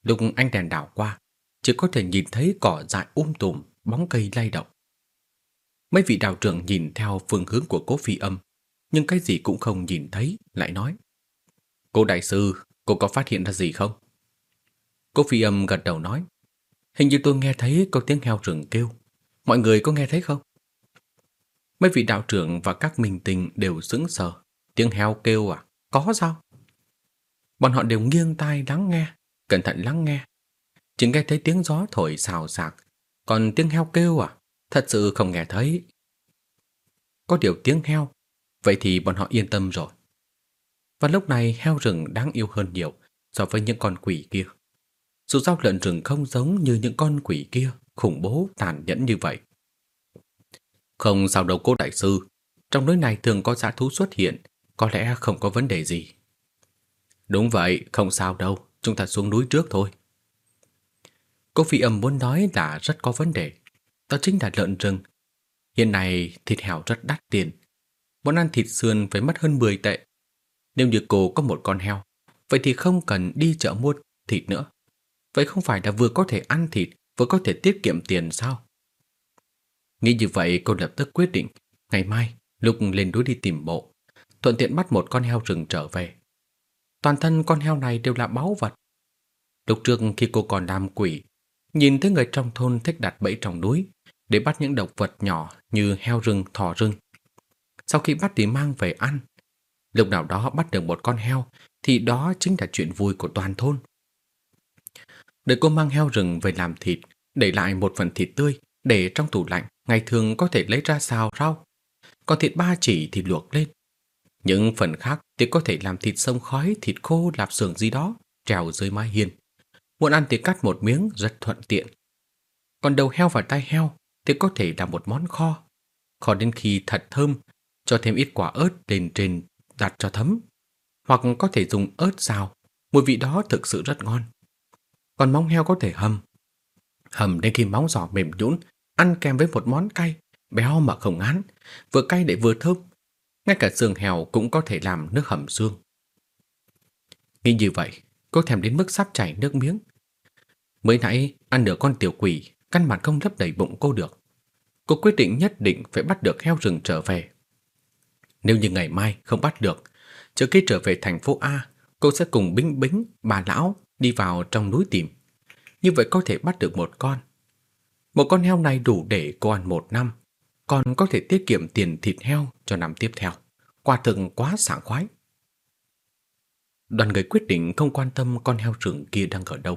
lúc anh đèn đảo qua, chỉ có thể nhìn thấy cỏ dại um tùm, bóng cây lay động. Mấy vị đạo trưởng nhìn theo phương hướng của cố phi âm, nhưng cái gì cũng không nhìn thấy, lại nói. Cô đại sư, cô có phát hiện ra gì không? Cố phi âm gật đầu nói. Hình như tôi nghe thấy có tiếng heo rừng kêu. Mọi người có nghe thấy không? Mấy vị đạo trưởng và các minh tình đều sững sờ. Tiếng heo kêu à? Có sao? Bọn họ đều nghiêng tai lắng nghe, cẩn thận lắng nghe. Chỉ nghe thấy tiếng gió thổi xào xạc, còn tiếng heo kêu à? Thật sự không nghe thấy. Có điều tiếng heo, vậy thì bọn họ yên tâm rồi. Và lúc này heo rừng đáng yêu hơn nhiều so với những con quỷ kia. Dù sao lợn rừng không giống như những con quỷ kia, khủng bố, tàn nhẫn như vậy. Không sao đâu cô đại sư, trong núi này thường có dã thú xuất hiện, có lẽ không có vấn đề gì. Đúng vậy, không sao đâu, chúng ta xuống núi trước thôi. Cô phi âm muốn nói là rất có vấn đề, đó chính là lợn rừng. Hiện nay thịt heo rất đắt tiền, món ăn thịt sườn phải mất hơn 10 tệ. Nếu như cô có một con heo, vậy thì không cần đi chợ mua thịt nữa. Vậy không phải là vừa có thể ăn thịt, vừa có thể tiết kiệm tiền sao? Nghĩ như vậy cô lập tức quyết định, ngày mai lúc lên núi đi tìm mộ, thuận tiện bắt một con heo rừng trở về. Toàn thân con heo này đều là báu vật. Lúc trước khi cô còn làm quỷ, nhìn thấy người trong thôn thích đặt bẫy trong núi để bắt những động vật nhỏ như heo rừng, thỏ rừng. Sau khi bắt thì mang về ăn. Lúc nào đó bắt được một con heo thì đó chính là chuyện vui của toàn thôn. Đợi cô mang heo rừng về làm thịt, để lại một phần thịt tươi để trong tủ lạnh, ngày thường có thể lấy ra xào rau. Còn thịt ba chỉ thì luộc lên. Những phần khác thì có thể làm thịt sông khói, thịt khô, lạp xưởng gì đó, trèo dưới mái hiên. Muốn ăn thì cắt một miếng rất thuận tiện. Còn đầu heo và tai heo thì có thể làm một món kho. Kho đến khi thật thơm, cho thêm ít quả ớt lên trên đặt cho thấm. Hoặc có thể dùng ớt xào, mùi vị đó thực sự rất ngon. Còn móng heo có thể hầm. Hầm đến khi móng giò mềm nhũn, ăn kèm với một món cay, béo mà không ngán, vừa cay để vừa thơm. Ngay cả xương heo cũng có thể làm nước hầm xương. Nghĩ như vậy, cô thèm đến mức sắp chảy nước miếng. Mới nãy ăn nửa con tiểu quỷ, căn bản không lấp đầy bụng cô được. Cô quyết định nhất định phải bắt được heo rừng trở về. Nếu như ngày mai không bắt được, trước khi trở về thành phố A, cô sẽ cùng Bính Bính, bà lão đi vào trong núi tìm. Như vậy có thể bắt được một con. Một con heo này đủ để cô ăn một năm, còn có thể tiết kiệm tiền thịt heo cho năm tiếp theo. Quả thực quá sảng khoái. Đoàn người quyết định không quan tâm con heo rừng kia đang ở đâu,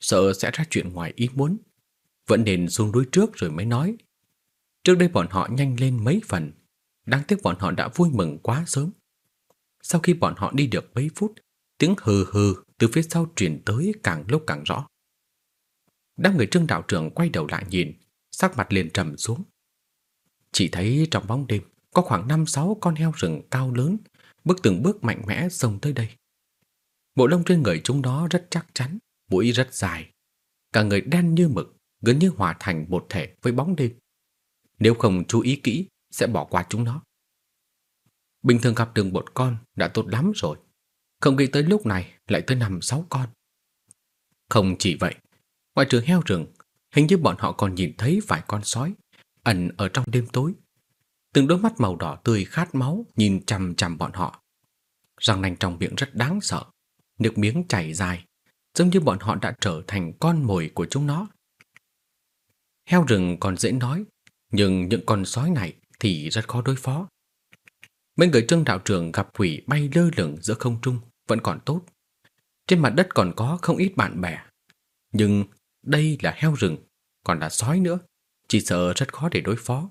sợ sẽ ra chuyện ngoài ý muốn. Vẫn nên xuống núi trước rồi mới nói. Trước đây bọn họ nhanh lên mấy phần, đáng tiếc bọn họ đã vui mừng quá sớm. Sau khi bọn họ đi được mấy phút, tiếng hừ hừ từ phía sau truyền tới càng lúc càng rõ. Đám người trương đạo trưởng quay đầu lại nhìn, sắc mặt liền trầm xuống. Chỉ thấy trong bóng đêm có khoảng 5-6 con heo rừng cao lớn, bước từng bước mạnh mẽ xông tới đây. Bộ lông trên người chúng đó rất chắc chắn, mũi rất dài. Cả người đen như mực, gần như hòa thành một thể với bóng đêm. Nếu không chú ý kỹ, sẽ bỏ qua chúng nó. Bình thường gặp đường một con đã tốt lắm rồi. Không nghĩ tới lúc này lại tới năm sáu con. Không chỉ vậy, ngoài trừ heo rừng, hình như bọn họ còn nhìn thấy vài con sói ẩn ở trong đêm tối. Từng đôi mắt màu đỏ tươi khát máu nhìn chằm chằm bọn họ. Răng nanh trong miệng rất đáng sợ. nước miếng chảy dài, giống như bọn họ đã trở thành con mồi của chúng nó. Heo rừng còn dễ nói, nhưng những con sói này thì rất khó đối phó. Mấy người trương đạo trưởng gặp quỷ bay lơ lửng giữa không trung vẫn còn tốt. Trên mặt đất còn có không ít bạn bè. Nhưng đây là heo rừng, còn là sói nữa, chỉ sợ rất khó để đối phó.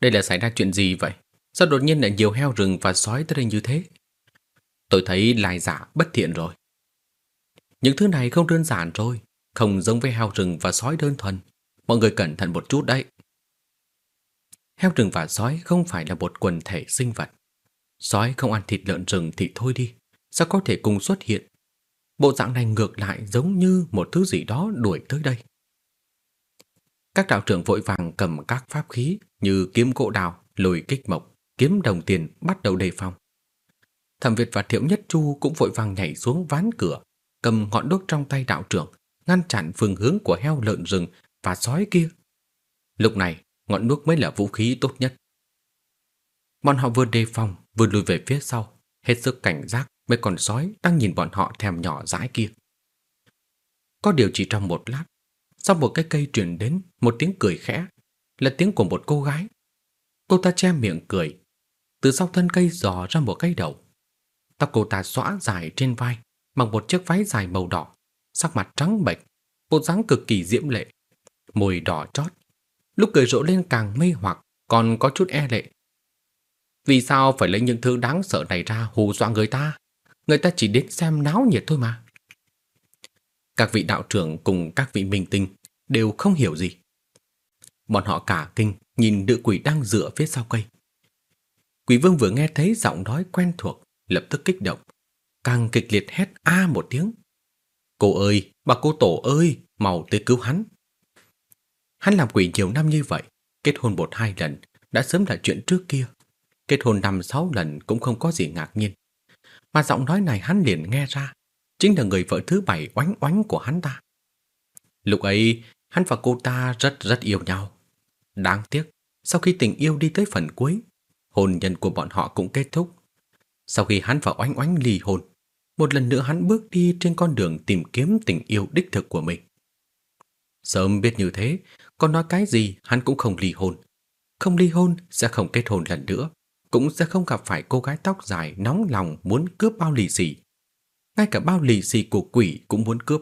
Đây là xảy ra chuyện gì vậy? Sao đột nhiên lại nhiều heo rừng và sói tới đây như thế? Tôi thấy lai giả bất thiện rồi. Những thứ này không đơn giản rồi, không giống với heo rừng và sói đơn thuần. Mọi người cẩn thận một chút đấy. Heo rừng và sói không phải là một quần thể sinh vật. Sói không ăn thịt lợn rừng thì thôi đi, sao có thể cùng xuất hiện? Bộ dạng này ngược lại giống như một thứ gì đó đuổi tới đây. Các đạo trưởng vội vàng cầm các pháp khí như kiếm gỗ đào, lùi kích mộc, kiếm đồng tiền bắt đầu đề phòng. Thẩm Việt và Thiệu Nhất Chu cũng vội vàng nhảy xuống ván cửa, cầm ngọn đuốc trong tay đạo trưởng, ngăn chặn phương hướng của heo lợn rừng và sói kia. Lúc này, ngọn đuốc mới là vũ khí tốt nhất. Bọn họ vừa đề phòng, vừa lùi về phía sau, hết sức cảnh giác mấy con sói đang nhìn bọn họ thèm nhỏ dãi kia. Có điều chỉ trong một lát, sau một cái cây truyền đến một tiếng cười khẽ, là tiếng của một cô gái. Cô ta che miệng cười, từ sau thân cây dò ra một cái đầu. Tóc cô ta xõa dài trên vai, mặc một chiếc váy dài màu đỏ, sắc mặt trắng bệch, bộ dáng cực kỳ diễm lệ, môi đỏ chót. Lúc cười rộ lên càng mê hoặc, còn có chút e lệ. Vì sao phải lấy những thứ đáng sợ này ra hù dọa người ta? Người ta chỉ đến xem náo nhiệt thôi mà. Các vị đạo trưởng cùng các vị minh tinh đều không hiểu gì. Bọn họ cả kinh nhìn nữ quỷ đang dựa phía sau cây. Quỷ vương vừa nghe thấy giọng nói quen thuộc, lập tức kích động, càng kịch liệt hét a một tiếng. Cô ơi, bà cô tổ ơi, mau tới cứu hắn. Hắn làm quỷ nhiều năm như vậy, kết hôn một hai lần, đã sớm là chuyện trước kia. Kết hôn năm sáu lần cũng không có gì ngạc nhiên. Mà giọng nói này hắn liền nghe ra, chính là người vợ thứ bảy oánh oánh của hắn ta. Lúc ấy, hắn và cô ta rất rất yêu nhau. Đáng tiếc, sau khi tình yêu đi tới phần cuối, hôn nhân của bọn họ cũng kết thúc. Sau khi hắn và oánh oánh ly hôn, một lần nữa hắn bước đi trên con đường tìm kiếm tình yêu đích thực của mình. Sớm biết như thế, còn nói cái gì hắn cũng không ly hôn. Không ly hôn sẽ không kết hôn lần nữa, cũng sẽ không gặp phải cô gái tóc dài nóng lòng muốn cướp bao lì xì. Ngay cả bao lì xì của quỷ cũng muốn cướp.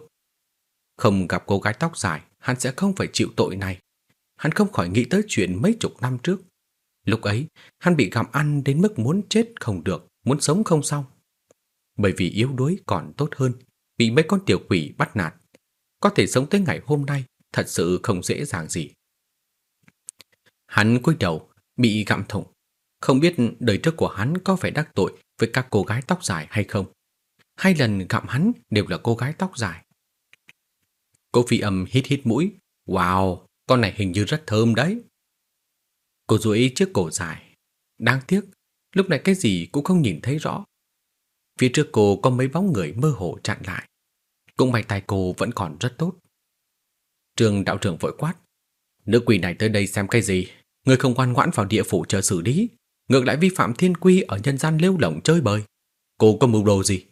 Không gặp cô gái tóc dài, hắn sẽ không phải chịu tội này. Hắn không khỏi nghĩ tới chuyện mấy chục năm trước. Lúc ấy, hắn bị gặm ăn đến mức muốn chết không được, muốn sống không xong. Bởi vì yếu đuối còn tốt hơn, bị mấy con tiểu quỷ bắt nạt. Có thể sống tới ngày hôm nay thật sự không dễ dàng gì. Hắn cúi đầu, bị gặm thủng. Không biết đời trước của hắn có phải đắc tội với các cô gái tóc dài hay không. Hai lần gặp hắn đều là cô gái tóc dài. Cô phi âm hít hít mũi. Wow, con này hình như rất thơm đấy. Cô duỗi chiếc cổ dài. Đáng tiếc, lúc này cái gì cũng không nhìn thấy rõ. Phía trước cô có mấy bóng người mơ hồ chặn lại. Cũng may tay cô vẫn còn rất tốt. Trường đạo trưởng vội quát. Nữ quỷ này tới đây xem cái gì? Người không ngoan ngoãn vào địa phủ chờ xử lý. Ngược lại vi phạm thiên quy ở nhân gian lêu lỏng chơi bời. Cô có mưu đồ gì?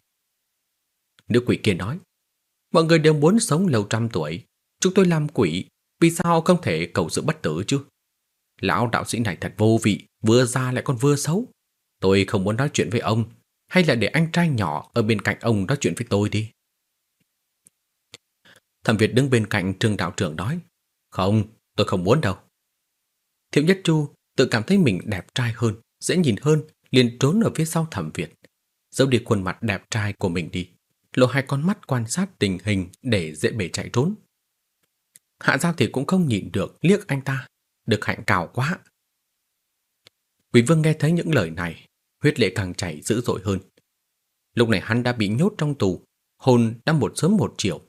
Nữ quỷ kia nói. Mọi người đều muốn sống lâu trăm tuổi. Chúng tôi làm quỷ. Vì sao không thể cầu sự bất tử chứ? Lão đạo sĩ này thật vô vị. Vừa ra lại còn vừa xấu. Tôi không muốn nói chuyện với ông. Hay là để anh trai nhỏ ở bên cạnh ông nói chuyện với tôi đi. Thẩm Việt đứng bên cạnh trương đạo trưởng nói Không, tôi không muốn đâu. Thiệu Nhất Chu tự cảm thấy mình đẹp trai hơn, dễ nhìn hơn, liền trốn ở phía sau Thẩm Việt. Giấu đi khuôn mặt đẹp trai của mình đi, lộ hai con mắt quan sát tình hình để dễ bể chạy trốn. Hạ Giao thì cũng không nhịn được liếc anh ta, được hạnh cào quá. Quỷ vương nghe thấy những lời này, huyết lệ càng chảy dữ dội hơn. Lúc này hắn đã bị nhốt trong tù, hồn đã một sớm một chiều.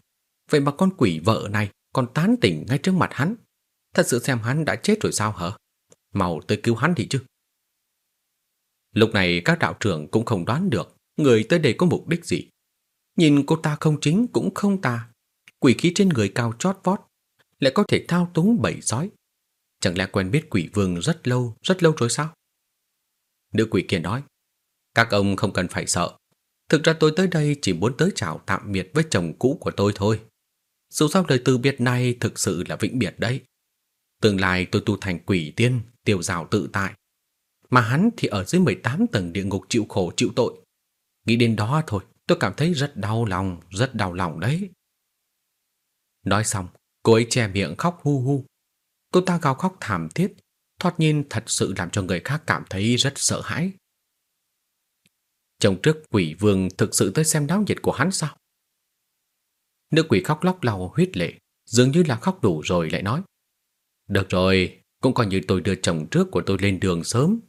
Vậy mà con quỷ vợ này còn tán tỉnh ngay trước mặt hắn. Thật sự xem hắn đã chết rồi sao hả? Mau tới cứu hắn thì chứ. Lúc này các đạo trưởng cũng không đoán được người tới đây có mục đích gì. Nhìn cô ta không chính cũng không tà. Quỷ khí trên người cao chót vót, lại có thể thao túng bảy sói. Chẳng lẽ quen biết quỷ vương rất lâu, rất lâu rồi sao? Nữ quỷ kia nói, các ông không cần phải sợ. Thực ra tôi tới đây chỉ muốn tới chào tạm biệt với chồng cũ của tôi thôi. Dù sao lời từ biệt này thực sự là vĩnh biệt đấy. Tương lai tôi tu thành quỷ tiên, tiêu rào tự tại. Mà hắn thì ở dưới 18 tầng địa ngục chịu khổ chịu tội. Nghĩ đến đó thôi, tôi cảm thấy rất đau lòng, rất đau lòng đấy. Nói xong, cô ấy che miệng khóc hu hu. Cô ta gào khóc thảm thiết, thoạt nhìn thật sự làm cho người khác cảm thấy rất sợ hãi. Chồng trước quỷ vương thực sự tới xem náo nhiệt của hắn sao? Nữ quỷ khóc lóc lau huyết lệ, dường như là khóc đủ rồi lại nói. Được rồi, cũng coi như tôi đưa chồng trước của tôi lên đường sớm.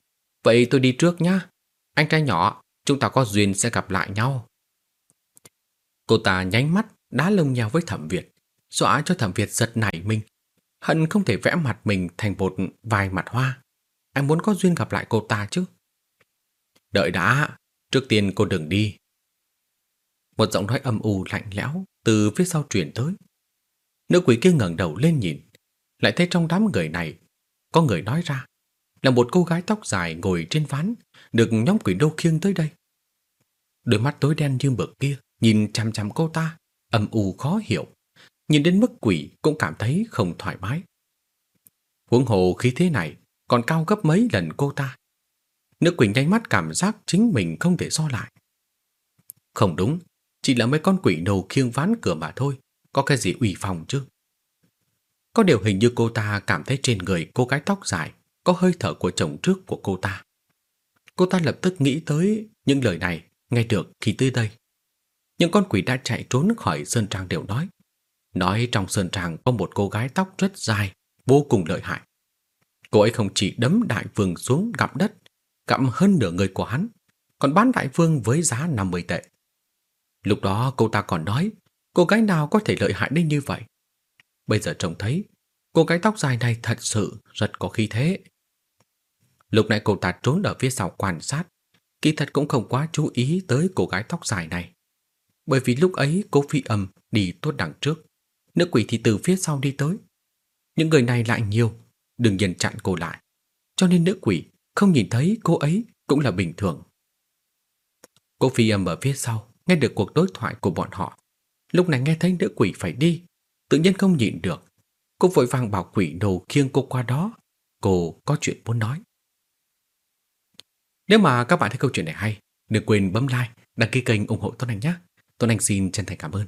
Vậy tôi đi trước nhá. Anh trai nhỏ, chúng ta có duyên sẽ gặp lại nhau. Cô ta nhánh mắt, đá lông nhau với thẩm Việt, dọa cho thẩm Việt giật nảy mình. Hận không thể vẽ mặt mình thành một vài mặt hoa. Anh muốn có duyên gặp lại cô ta chứ. Đợi đã, trước tiên cô đừng đi. Một giọng nói âm u lạnh lẽo từ phía sau truyền tới. Nữ quỷ kia ngẩng đầu lên nhìn, lại thấy trong đám người này có người nói ra là một cô gái tóc dài ngồi trên ván được nhóm quỷ đô khiêng tới đây. Đôi mắt tối đen như mực kia nhìn chằm chằm cô ta, âm u khó hiểu, nhìn đến mức quỷ cũng cảm thấy không thoải mái. Huống hồ khí thế này còn cao gấp mấy lần cô ta. Nữ quỷ nhanh mắt cảm giác chính mình không thể so lại. Không đúng, chỉ là mấy con quỷ đầu khiêng ván cửa mà thôi, có cái gì ủy phòng chứ? Có điều hình như cô ta cảm thấy trên người cô gái tóc dài có hơi thở của chồng trước của cô ta. Cô ta lập tức nghĩ tới những lời này nghe được khi tới đây. Những con quỷ đã chạy trốn khỏi Sơn Trang đều nói. Nói trong Sơn Trang có một cô gái tóc rất dài, vô cùng lợi hại. Cô ấy không chỉ đấm đại vương xuống gặm đất, gặm hơn nửa người của hắn, còn bán đại vương với giá 50 tệ. Lúc đó cô ta còn nói, cô gái nào có thể lợi hại đến như vậy? Bây giờ trông thấy, cô gái tóc dài này thật sự rất có khí thế. Lúc nãy cô ta trốn ở phía sau quan sát, kỳ thật cũng không quá chú ý tới cô gái tóc dài này. Bởi vì lúc ấy cô phi âm đi tốt đằng trước, nữ quỷ thì từ phía sau đi tới. Những người này lại nhiều, đừng nhiên chặn cô lại. Cho nên nữ quỷ không nhìn thấy cô ấy cũng là bình thường. Cô phi âm ở phía sau, nghe được cuộc đối thoại của bọn họ. Lúc này nghe thấy nữ quỷ phải đi, tự nhiên không nhịn được. Cô vội vàng bảo quỷ đầu khiêng cô qua đó. Cô có chuyện muốn nói. Nếu mà các bạn thấy câu chuyện này hay, đừng quên bấm like, đăng ký kênh ủng hộ Tuấn Anh nhé. Tuấn Anh xin chân thành cảm ơn.